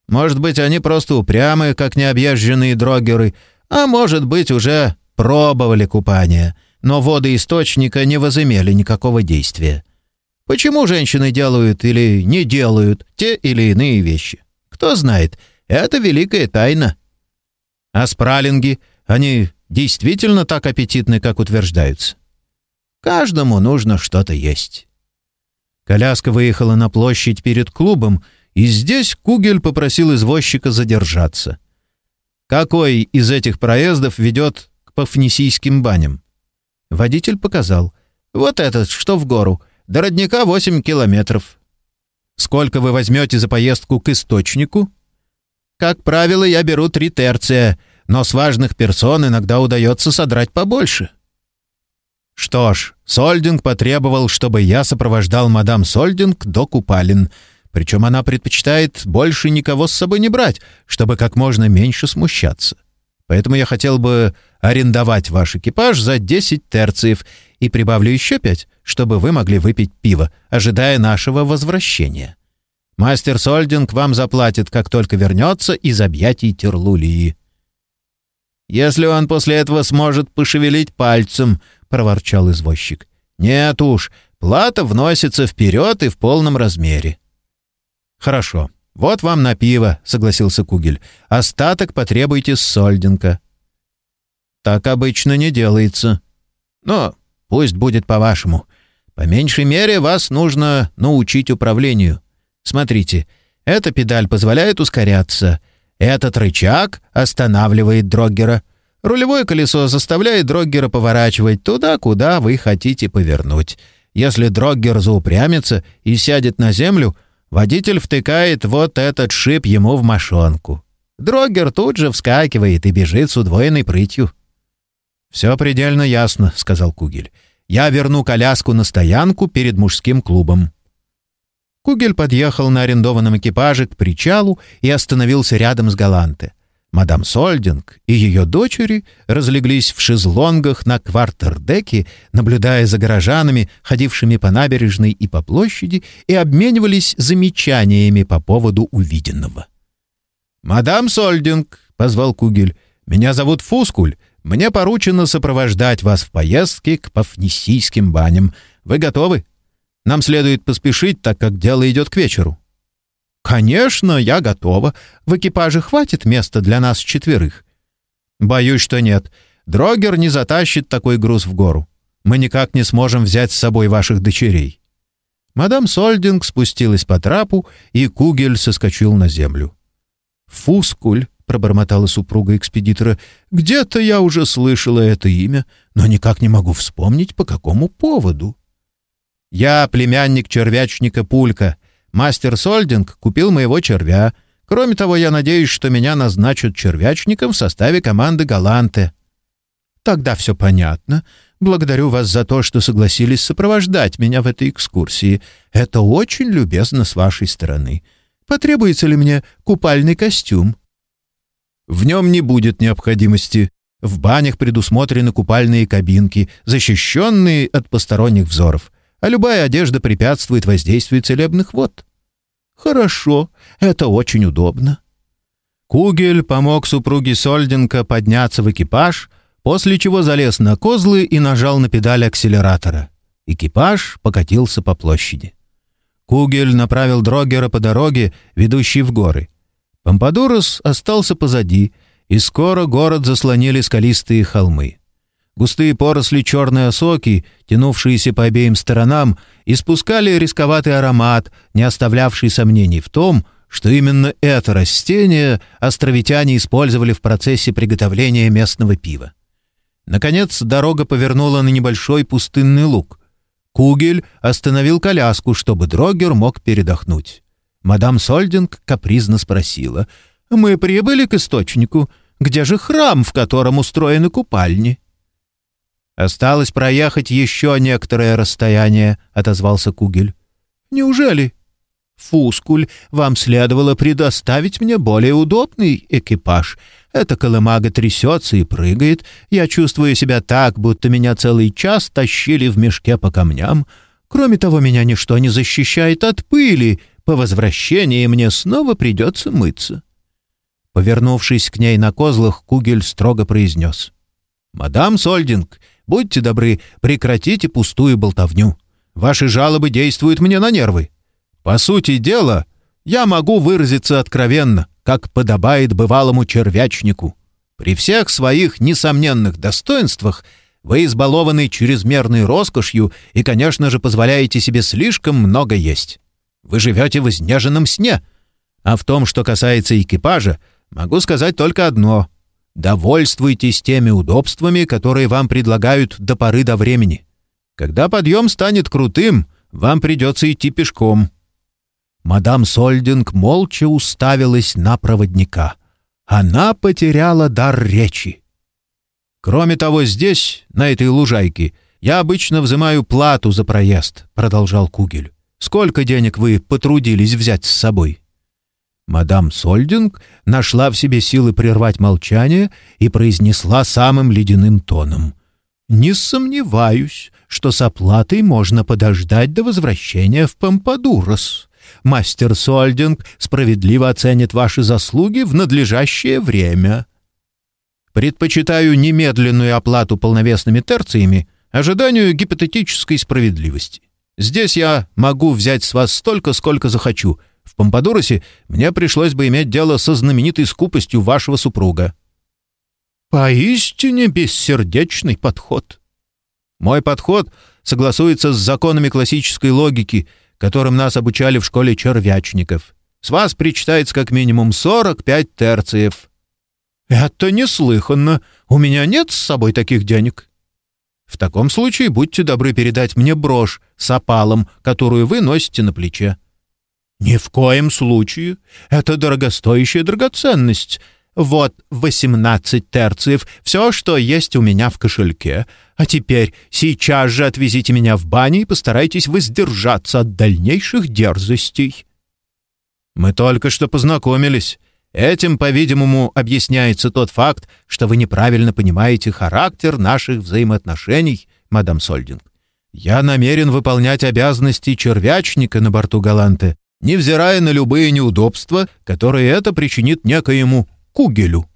Может быть, они просто упрямые, как необъезженные дрогеры, а может быть, уже пробовали купание, но воды источника не возымели никакого действия. Почему женщины делают или не делают те или иные вещи? Кто знает, это великая тайна. А спралинги, они действительно так аппетитны, как утверждаются? Каждому нужно что-то есть. Коляска выехала на площадь перед клубом, и здесь Кугель попросил извозчика задержаться. Какой из этих проездов ведет к Пафнисийским баням? Водитель показал. Вот этот, что в гору. До родника 8 километров. Сколько вы возьмете за поездку к источнику? Как правило, я беру три терция, но с важных персон иногда удается содрать побольше. Что ж, Сольдинг потребовал, чтобы я сопровождал мадам Сольдинг до купалин. Причем она предпочитает больше никого с собой не брать, чтобы как можно меньше смущаться. Поэтому я хотел бы арендовать ваш экипаж за 10 терциев и прибавлю еще пять, чтобы вы могли выпить пиво, ожидая нашего возвращения. Мастер Сольдинг вам заплатит, как только вернется из объятий Терлулии. Если он после этого сможет пошевелить пальцем, проворчал извозчик. «Нет уж, плата вносится вперед и в полном размере». «Хорошо, вот вам на пиво», — согласился Кугель. «Остаток потребуйте с Сольденко». «Так обычно не делается». «Но пусть будет по-вашему. По меньшей мере вас нужно научить управлению. Смотрите, эта педаль позволяет ускоряться, этот рычаг останавливает Дроггера». Рулевое колесо заставляет Дроггера поворачивать туда, куда вы хотите повернуть. Если Дроггер заупрямится и сядет на землю, водитель втыкает вот этот шип ему в мошонку. Дроггер тут же вскакивает и бежит с удвоенной прытью. «Все предельно ясно», — сказал Кугель. «Я верну коляску на стоянку перед мужским клубом». Кугель подъехал на арендованном экипаже к причалу и остановился рядом с Галанте. Мадам Сольдинг и ее дочери разлеглись в шезлонгах на квартердеке, наблюдая за горожанами, ходившими по набережной и по площади, и обменивались замечаниями по поводу увиденного. «Мадам Сольдинг», — позвал Кугель, — «меня зовут Фускуль. Мне поручено сопровождать вас в поездке к Пафнисийским баням. Вы готовы? Нам следует поспешить, так как дело идет к вечеру». «Конечно, я готова. В экипаже хватит места для нас четверых?» «Боюсь, что нет. Дрогер не затащит такой груз в гору. Мы никак не сможем взять с собой ваших дочерей». Мадам Сольдинг спустилась по трапу, и Кугель соскочил на землю. «Фускуль», — пробормотала супруга экспедитора, — «где-то я уже слышала это имя, но никак не могу вспомнить, по какому поводу». «Я племянник червячника Пулька. Мастер Сольдинг купил моего червя. Кроме того, я надеюсь, что меня назначат червячником в составе команды Галанте». «Тогда все понятно. Благодарю вас за то, что согласились сопровождать меня в этой экскурсии. Это очень любезно с вашей стороны. Потребуется ли мне купальный костюм?» «В нем не будет необходимости. В банях предусмотрены купальные кабинки, защищенные от посторонних взоров, а любая одежда препятствует воздействию целебных вод». «Хорошо, это очень удобно». Кугель помог супруге Сольденко подняться в экипаж, после чего залез на козлы и нажал на педаль акселератора. Экипаж покатился по площади. Кугель направил Дрогера по дороге, ведущей в горы. Помпадурос остался позади, и скоро город заслонили скалистые холмы. Густые поросли черной осоки, тянувшиеся по обеим сторонам, испускали рисковатый аромат, не оставлявший сомнений в том, что именно это растение островитяне использовали в процессе приготовления местного пива. Наконец дорога повернула на небольшой пустынный луг. Кугель остановил коляску, чтобы Дрогер мог передохнуть. Мадам Сольдинг капризно спросила. «Мы прибыли к источнику. Где же храм, в котором устроены купальни?» «Осталось проехать еще некоторое расстояние», — отозвался Кугель. «Неужели?» «Фускуль, вам следовало предоставить мне более удобный экипаж. Эта колымага трясется и прыгает. Я чувствую себя так, будто меня целый час тащили в мешке по камням. Кроме того, меня ничто не защищает от пыли. По возвращении мне снова придется мыться». Повернувшись к ней на козлах, Кугель строго произнес. «Мадам Сольдинг, будьте добры, прекратите пустую болтовню. Ваши жалобы действуют мне на нервы. По сути дела, я могу выразиться откровенно как подобает бывалому червячнику. При всех своих несомненных достоинствах вы избалованы чрезмерной роскошью и, конечно же, позволяете себе слишком много есть. Вы живете в изнеженном сне. А в том, что касается экипажа, могу сказать только одно. Довольствуйтесь теми удобствами, которые вам предлагают до поры до времени. Когда подъем станет крутым, вам придется идти пешком. Мадам Сольдинг молча уставилась на проводника. Она потеряла дар речи. «Кроме того, здесь, на этой лужайке, я обычно взимаю плату за проезд», — продолжал Кугель. «Сколько денег вы потрудились взять с собой?» Мадам Сольдинг нашла в себе силы прервать молчание и произнесла самым ледяным тоном. «Не сомневаюсь, что с оплатой можно подождать до возвращения в Помпадурос. Мастер Сольдинг справедливо оценит ваши заслуги в надлежащее время. Предпочитаю немедленную оплату полновесными терциями ожиданию гипотетической справедливости. Здесь я могу взять с вас столько, сколько захочу. В Помпадуросе мне пришлось бы иметь дело со знаменитой скупостью вашего супруга». «Поистине бессердечный подход». «Мой подход согласуется с законами классической логики — которым нас обучали в школе червячников. С вас причитается как минимум 45 терциев». «Это неслыханно. У меня нет с собой таких денег». «В таком случае будьте добры передать мне брошь с опалом, которую вы носите на плече». «Ни в коем случае. Это дорогостоящая драгоценность. Вот восемнадцать терциев, все, что есть у меня в кошельке. А теперь сейчас же отвезите меня в баню и постарайтесь воздержаться от дальнейших дерзостей». «Мы только что познакомились. Этим, по-видимому, объясняется тот факт, что вы неправильно понимаете характер наших взаимоотношений, мадам Сольдинг. Я намерен выполнять обязанности червячника на борту Галанты, невзирая на любые неудобства, которые это причинит некоему Кугелю.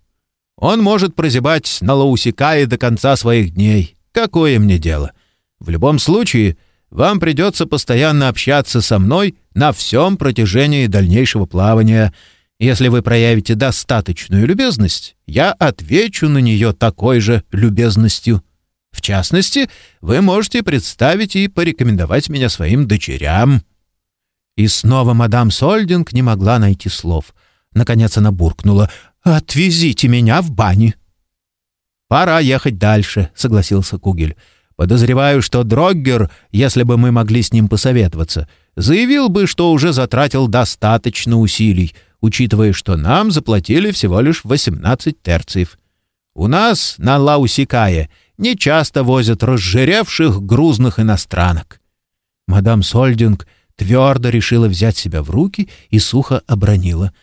Он может прозябать на Лаусикае до конца своих дней. Какое мне дело? В любом случае, вам придется постоянно общаться со мной на всем протяжении дальнейшего плавания. Если вы проявите достаточную любезность, я отвечу на нее такой же любезностью. В частности, вы можете представить и порекомендовать меня своим дочерям». И снова мадам Сольдинг не могла найти слов. Наконец она буркнула «Отвезите меня в бане». «Пора ехать дальше», — согласился Кугель. «Подозреваю, что Дроггер, если бы мы могли с ним посоветоваться, заявил бы, что уже затратил достаточно усилий, учитывая, что нам заплатили всего лишь 18 терциев. У нас на Лаусикае не часто возят разжиревших грузных иностранок. Мадам Сольдинг твердо решила взять себя в руки и сухо обронила.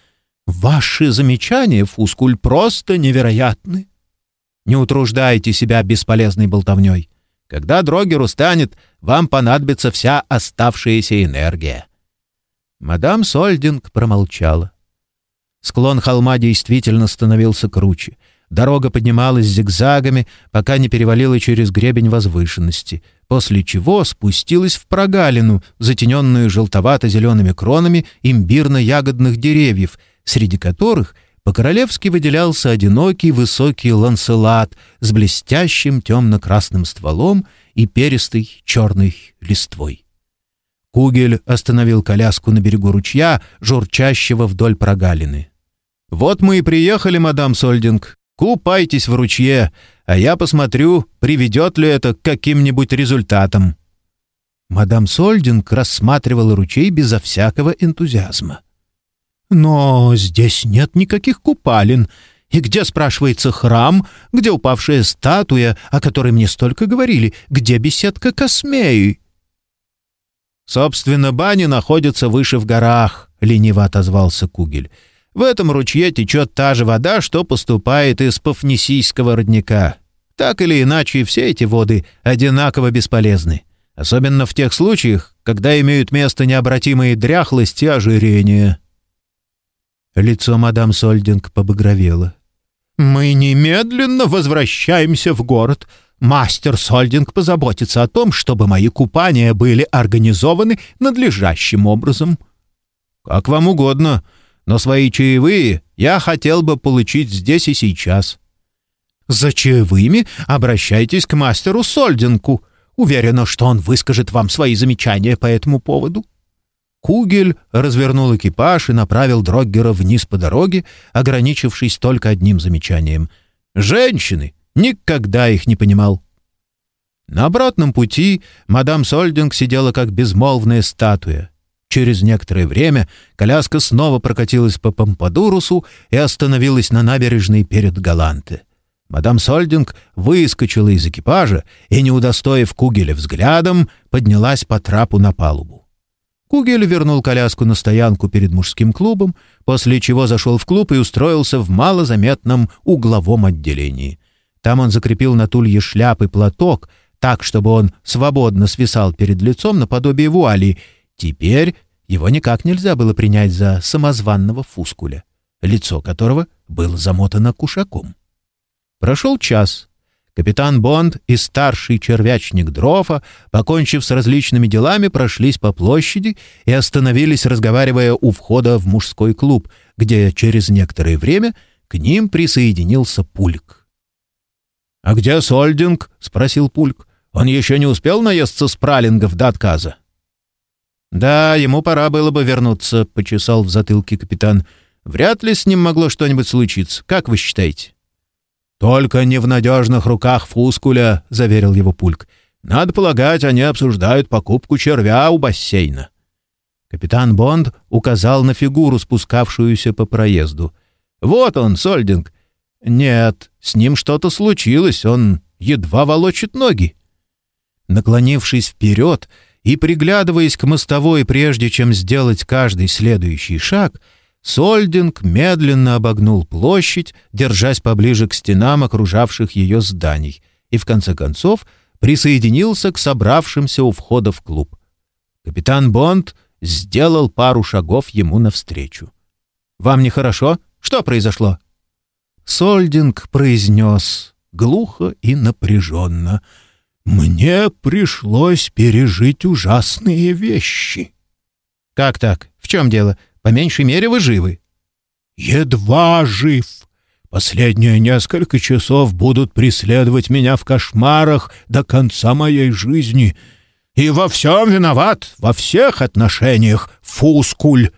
«Ваши замечания, Фускуль, просто невероятны. Не утруждайте себя бесполезной болтовней. Когда Дрогер станет, вам понадобится вся оставшаяся энергия». Мадам Сольдинг промолчала. Склон холма действительно становился круче. Дорога поднималась зигзагами, пока не перевалила через гребень возвышенности, после чего спустилась в прогалину, затененную желтовато-зелеными кронами имбирно-ягодных деревьев, среди которых по-королевски выделялся одинокий высокий ланцелат с блестящим темно-красным стволом и перистой черной листвой. Кугель остановил коляску на берегу ручья, журчащего вдоль прогалины. «Вот мы и приехали, мадам Сольдинг. Купайтесь в ручье, а я посмотрю, приведет ли это к каким-нибудь результатам». Мадам Сольдинг рассматривала ручей безо всякого энтузиазма. «Но здесь нет никаких купалин. И где, спрашивается, храм? Где упавшая статуя, о которой мне столько говорили? Где беседка Космеи?» «Собственно, бани находятся выше в горах», — лениво отозвался Кугель. В этом ручье течет та же вода, что поступает из Пафнесийского родника. Так или иначе, все эти воды одинаково бесполезны. Особенно в тех случаях, когда имеют место необратимые дряхлость и ожирение. Лицо мадам Сольдинг побагровело. «Мы немедленно возвращаемся в город. Мастер Сольдинг позаботится о том, чтобы мои купания были организованы надлежащим образом». «Как вам угодно но свои чаевые я хотел бы получить здесь и сейчас». «За чаевыми обращайтесь к мастеру Сольдинку. Уверена, что он выскажет вам свои замечания по этому поводу». Кугель развернул экипаж и направил Дроггера вниз по дороге, ограничившись только одним замечанием. «Женщины! Никогда их не понимал!» На обратном пути мадам Сольдинг сидела как безмолвная статуя. Через некоторое время коляска снова прокатилась по Помпадурусу и остановилась на набережной перед Галанте. Мадам Сольдинг выскочила из экипажа и, не удостоив Кугеля взглядом, поднялась по трапу на палубу. Кугель вернул коляску на стоянку перед мужским клубом, после чего зашел в клуб и устроился в малозаметном угловом отделении. Там он закрепил на тулье шляпы платок, так, чтобы он свободно свисал перед лицом наподобие вуали. Теперь его никак нельзя было принять за самозванного фускуля, лицо которого было замотано кушаком. Прошел час. Капитан Бонд и старший червячник Дрофа, покончив с различными делами, прошлись по площади и остановились, разговаривая у входа в мужской клуб, где через некоторое время к ним присоединился Пульк. «А где Сольдинг?» — спросил Пульк. «Он еще не успел наесться с пралингов до отказа?» «Да, ему пора было бы вернуться», — почесал в затылке капитан. «Вряд ли с ним могло что-нибудь случиться. Как вы считаете?» «Только не в надежных руках Фускуля», — заверил его Пульк. «Надо полагать, они обсуждают покупку червя у бассейна». Капитан Бонд указал на фигуру, спускавшуюся по проезду. «Вот он, Сольдинг». «Нет, с ним что-то случилось, он едва волочит ноги». Наклонившись вперед, и, приглядываясь к мостовой, прежде чем сделать каждый следующий шаг, Сольдинг медленно обогнул площадь, держась поближе к стенам окружавших ее зданий, и в конце концов присоединился к собравшимся у входа в клуб. Капитан Бонд сделал пару шагов ему навстречу. «Вам нехорошо? Что произошло?» Сольдинг произнес глухо и напряженно — мне пришлось пережить ужасные вещи. Как так? В чем дело? По меньшей мере вы живы. Едва жив. Последние несколько часов будут преследовать меня в кошмарах до конца моей жизни. И во всем виноват, во всех отношениях, Фускуль,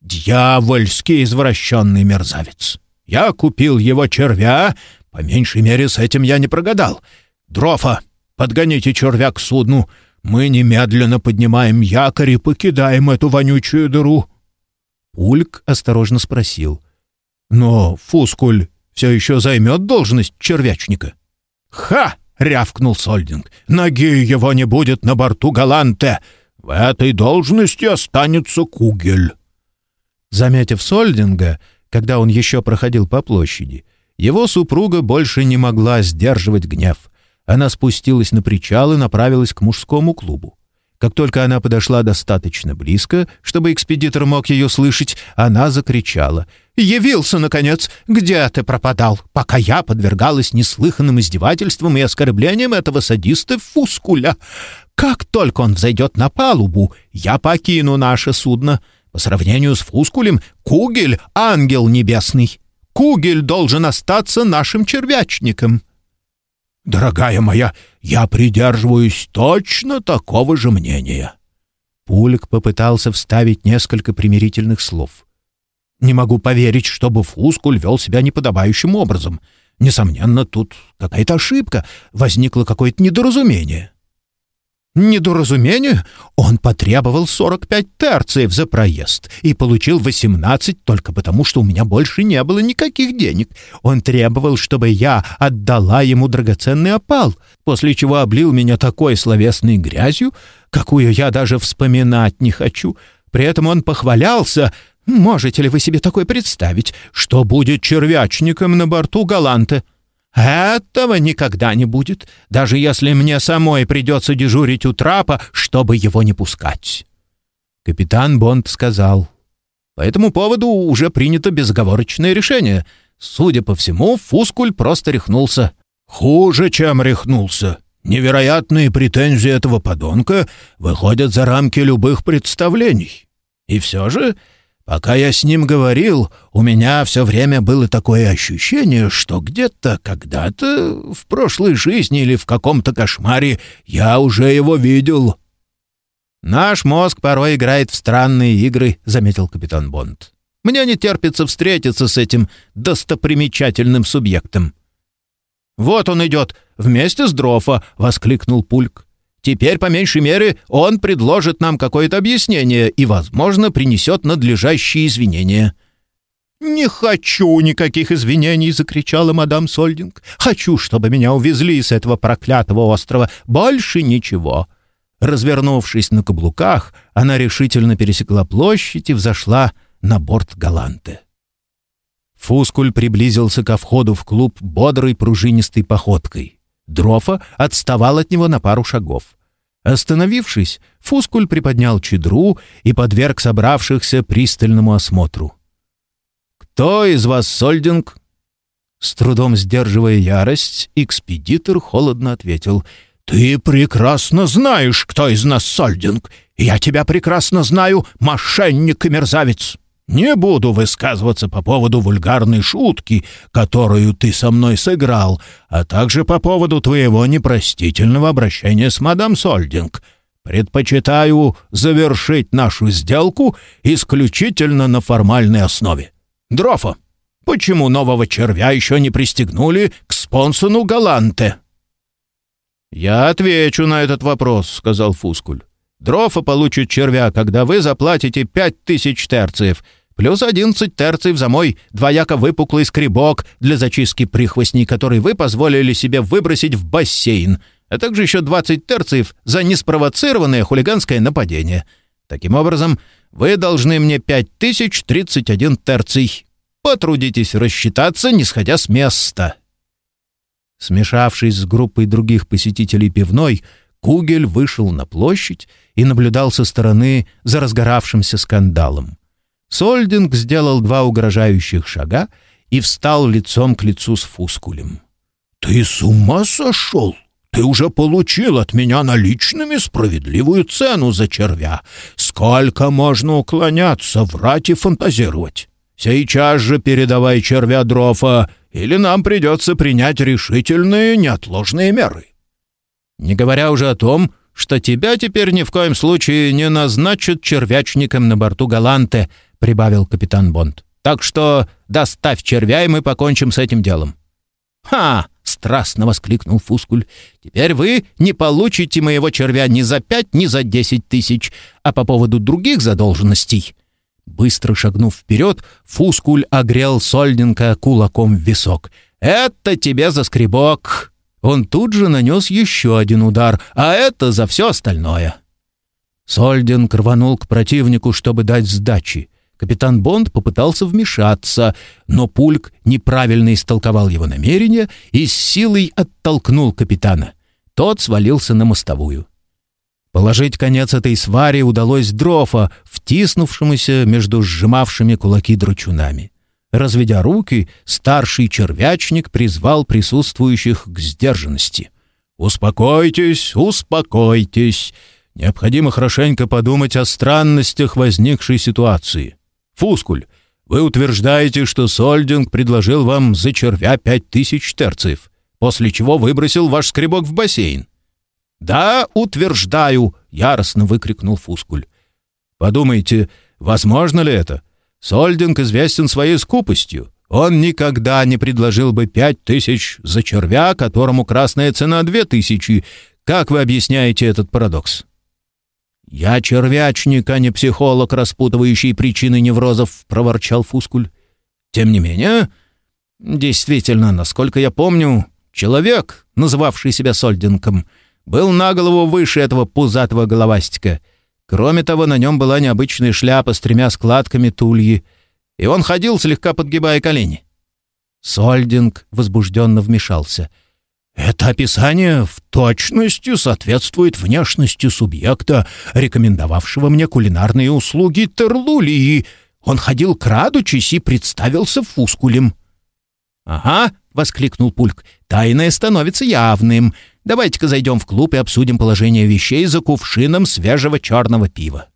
дьявольский извращенный мерзавец. Я купил его червя, по меньшей мере с этим я не прогадал. Дрофа, подгоните червя к судну, мы немедленно поднимаем якорь и покидаем эту вонючую дыру». Ульк осторожно спросил. «Но Фускуль все еще займет должность червячника?» «Ха!» — рявкнул Сольдинг. «Ноги его не будет на борту Галанте. В этой должности останется Кугель». Заметив Сольдинга, когда он еще проходил по площади, его супруга больше не могла сдерживать гнев. Она спустилась на причал и направилась к мужскому клубу. Как только она подошла достаточно близко, чтобы экспедитор мог ее слышать, она закричала. «Явился, наконец! Где ты пропадал, пока я подвергалась неслыханным издевательствам и оскорблениям этого садиста Фускуля? Как только он взойдет на палубу, я покину наше судно. По сравнению с Фускулем, Кугель — ангел небесный. Кугель должен остаться нашим червячником». «Дорогая моя, я придерживаюсь точно такого же мнения». Пулик попытался вставить несколько примирительных слов. «Не могу поверить, чтобы Фускуль вел себя неподобающим образом. Несомненно, тут какая-то ошибка, возникло какое-то недоразумение». Недоразумение? Он потребовал 45 терциев за проезд и получил 18 только потому, что у меня больше не было никаких денег. Он требовал, чтобы я отдала ему драгоценный опал, после чего облил меня такой словесной грязью, какую я даже вспоминать не хочу. При этом он похвалялся, можете ли вы себе такое представить, что будет червячником на борту Галанта. Этого никогда не будет, даже если мне самой придется дежурить у трапа, чтобы его не пускать. Капитан Бонд сказал. По этому поводу уже принято безоговорочное решение. Судя по всему, Фускуль просто рехнулся. Хуже, чем рехнулся. Невероятные претензии этого подонка выходят за рамки любых представлений. И все же Пока я с ним говорил, у меня все время было такое ощущение, что где-то, когда-то, в прошлой жизни или в каком-то кошмаре, я уже его видел». «Наш мозг порой играет в странные игры», — заметил капитан Бонд. «Мне не терпится встретиться с этим достопримечательным субъектом». «Вот он идет, вместе с Дрофа!» — воскликнул Пульк. Теперь, по меньшей мере, он предложит нам какое-то объяснение и, возможно, принесет надлежащие извинения». «Не хочу никаких извинений!» — закричала мадам Сольдинг. «Хочу, чтобы меня увезли с этого проклятого острова. Больше ничего!» Развернувшись на каблуках, она решительно пересекла площадь и взошла на борт Галанты. Фускуль приблизился ко входу в клуб бодрой пружинистой походкой. Дрофа отставал от него на пару шагов. Остановившись, Фускуль приподнял чедру и подверг собравшихся пристальному осмотру. «Кто из вас Сольдинг?» С трудом сдерживая ярость, экспедитор холодно ответил. «Ты прекрасно знаешь, кто из нас Сольдинг. Я тебя прекрасно знаю, мошенник и мерзавец. Не буду высказываться по поводу вульгарной шутки, которую ты со мной сыграл, а также по поводу твоего непростительного обращения с мадам Сольдинг. Предпочитаю завершить нашу сделку исключительно на формальной основе. Дрофа, почему нового червя еще не пристегнули к спонсону Галанте?» «Я отвечу на этот вопрос», — сказал Фускуль. Дрофа получит червя, когда вы заплатите пять тысяч терциев, плюс одиннадцать терций за мой двояко выпуклый скребок для зачистки прихвостней, который вы позволили себе выбросить в бассейн, а также еще двадцать терциев за неспровоцированное хулиганское нападение. Таким образом, вы должны мне пять тысяч тридцать один терций. Потрудитесь рассчитаться, не сходя с места». Смешавшись с группой других посетителей пивной, Кугель вышел на площадь и наблюдал со стороны за разгоравшимся скандалом. Сольдинг сделал два угрожающих шага и встал лицом к лицу с Фускулем. «Ты с ума сошел? Ты уже получил от меня наличными справедливую цену за червя. Сколько можно уклоняться, врать и фантазировать? Сейчас же передавай червя Дрофа, или нам придется принять решительные неотложные меры. Не говоря уже о том, что тебя теперь ни в коем случае не назначат червячником на борту Галанте, прибавил капитан Бонд. Так что доставь червя, и мы покончим с этим делом. Ха! страстно воскликнул Фускуль. «Теперь вы не получите моего червя ни за пять, ни за десять тысяч, а по поводу других задолженностей Быстро шагнув вперед, Фускуль огрел Сольденко кулаком в висок. «Это тебе за скребок!» Он тут же нанес еще один удар, а это за все остальное. Сольдинг рванул к противнику, чтобы дать сдачи. Капитан Бонд попытался вмешаться, но Пульк неправильно истолковал его намерение и с силой оттолкнул капитана. Тот свалился на мостовую. Положить конец этой сваре удалось Дрофа, втиснувшемуся между сжимавшими кулаки дручунами. Разведя руки, старший червячник призвал присутствующих к сдержанности. «Успокойтесь, успокойтесь. Необходимо хорошенько подумать о странностях возникшей ситуации. Фускуль, вы утверждаете, что Сольдинг предложил вам за червя пять тысяч терциев, после чего выбросил ваш скребок в бассейн. «Да, утверждаю!» — яростно выкрикнул Фускуль. «Подумайте, возможно ли это? Сольдинг известен своей скупостью. Он никогда не предложил бы пять тысяч за червя, которому красная цена две тысячи. Как вы объясняете этот парадокс?» «Я червячник, а не психолог, распутывающий причины неврозов», — проворчал Фускуль. «Тем не менее, действительно, насколько я помню, человек, называвший себя Сольдингом, — был на голову выше этого пузатого головастика. Кроме того, на нем была необычная шляпа с тремя складками тульи, и он ходил, слегка подгибая колени. Сольдинг возбужденно вмешался. «Это описание в точности соответствует внешности субъекта, рекомендовавшего мне кулинарные услуги Терлулии. Он ходил крадучись и представился фускулем». «Ага», — воскликнул Пульк, — «тайное становится явным. Давайте-ка зайдем в клуб и обсудим положение вещей за кувшином свежего черного пива».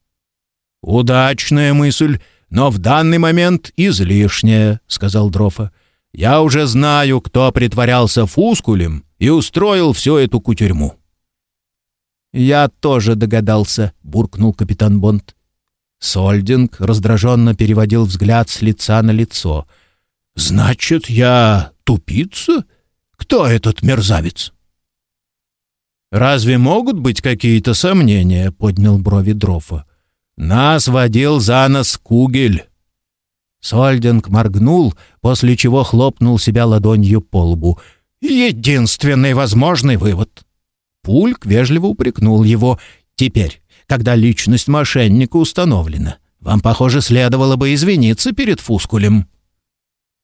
«Удачная мысль, но в данный момент излишняя», — сказал Дрофа. «Я уже знаю, кто притворялся фускулем и устроил всю эту кутерьму». «Я тоже догадался», — буркнул капитан Бонд. Сольдинг раздраженно переводил взгляд с лица на лицо. «Значит, я тупица? Кто этот мерзавец?» «Разве могут быть какие-то сомнения?» — поднял брови Дрофа. «Нас водил за нос Кугель». Сольдинг моргнул, после чего хлопнул себя ладонью по лбу. «Единственный возможный вывод». Пульк вежливо упрекнул его. «Теперь, когда личность мошенника установлена, вам, похоже, следовало бы извиниться перед Фускулем».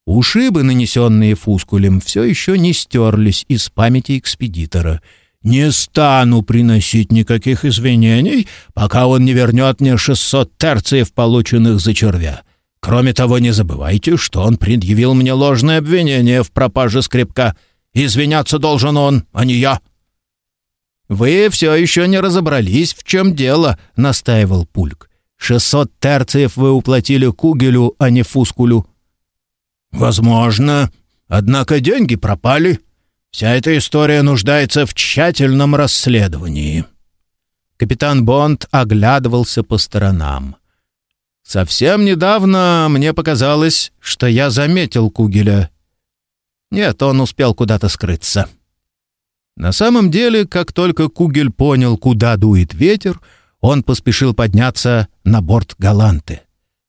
Ушибы, нанесенные Фускулем, все еще не стерлись из памяти экспедитора — не стану приносить никаких извинений, пока он не вернет мне 600 терциев, полученных за червя. Кроме того, не забывайте, что он предъявил мне ложное обвинение в пропаже скребка. Извиняться должен он, а не я». «Вы все еще не разобрались, в чем дело», — настаивал Пульк. «Шестьсот терциев вы уплатили Кугелю, а не Фускулю». «Возможно. Однако деньги пропали», Вся эта история нуждается в тщательном расследовании». Капитан Бонд оглядывался по сторонам. «Совсем недавно мне показалось, что я заметил Кугеля. Нет, он успел куда-то скрыться». На самом деле, как только Кугель понял, куда дует ветер, он поспешил подняться на борт Галанты.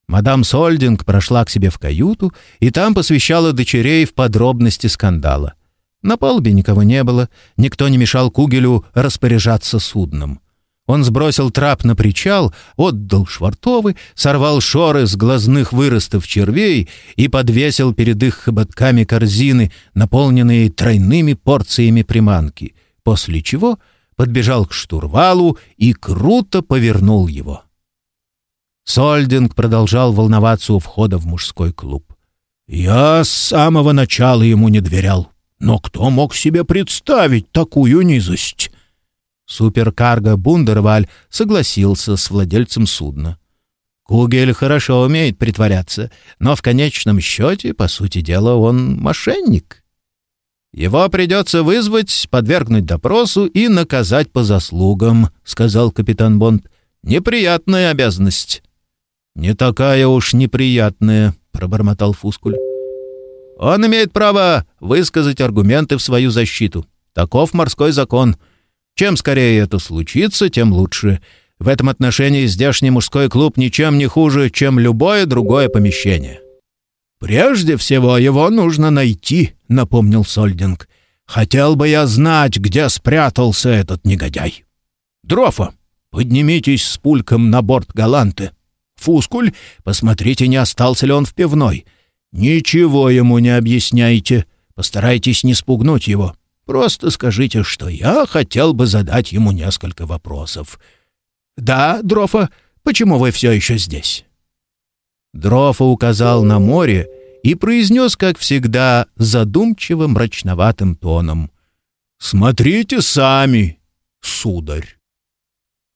Мадам Сольдинг прошла к себе в каюту и там посвящала дочерей в подробности скандала. На палубе никого не было, никто не мешал Кугелю распоряжаться судном. Он сбросил трап на причал, отдал швартовы, сорвал шоры с глазных выростов червей и подвесил перед их хоботками корзины, наполненные тройными порциями приманки, после чего подбежал к штурвалу и круто повернул его. Сольдинг продолжал волноваться у входа в мужской клуб. «Я с самого начала ему не доверял. Но кто мог себе представить такую низость? Суперкарго Бундерваль согласился с владельцем судна. Кугель хорошо умеет притворяться, но в конечном счете, по сути дела, он мошенник. Его придется вызвать, подвергнуть допросу и наказать по заслугам», — сказал капитан Бонд. «Неприятная обязанность». «Не такая уж неприятная», — пробормотал Фускуль. «Он имеет право высказать аргументы в свою защиту. Таков морской закон. Чем скорее это случится, тем лучше. В этом отношении здешний мужской клуб ничем не хуже, чем любое другое помещение». «Прежде всего его нужно найти», — напомнил Сольдинг. «Хотел бы я знать, где спрятался этот негодяй». «Дрофа, поднимитесь с пульком на борт Галанты. Фускуль, посмотрите, не остался ли он в пивной. Ничего ему не объясняйте. Постарайтесь не спугнуть его. Просто скажите, что я хотел бы задать ему несколько вопросов. Да, Дрофа, почему вы все еще здесь?» Дрофа указал на море и произнес, как всегда, задумчивым мрачноватым тоном. «Смотрите сами, сударь».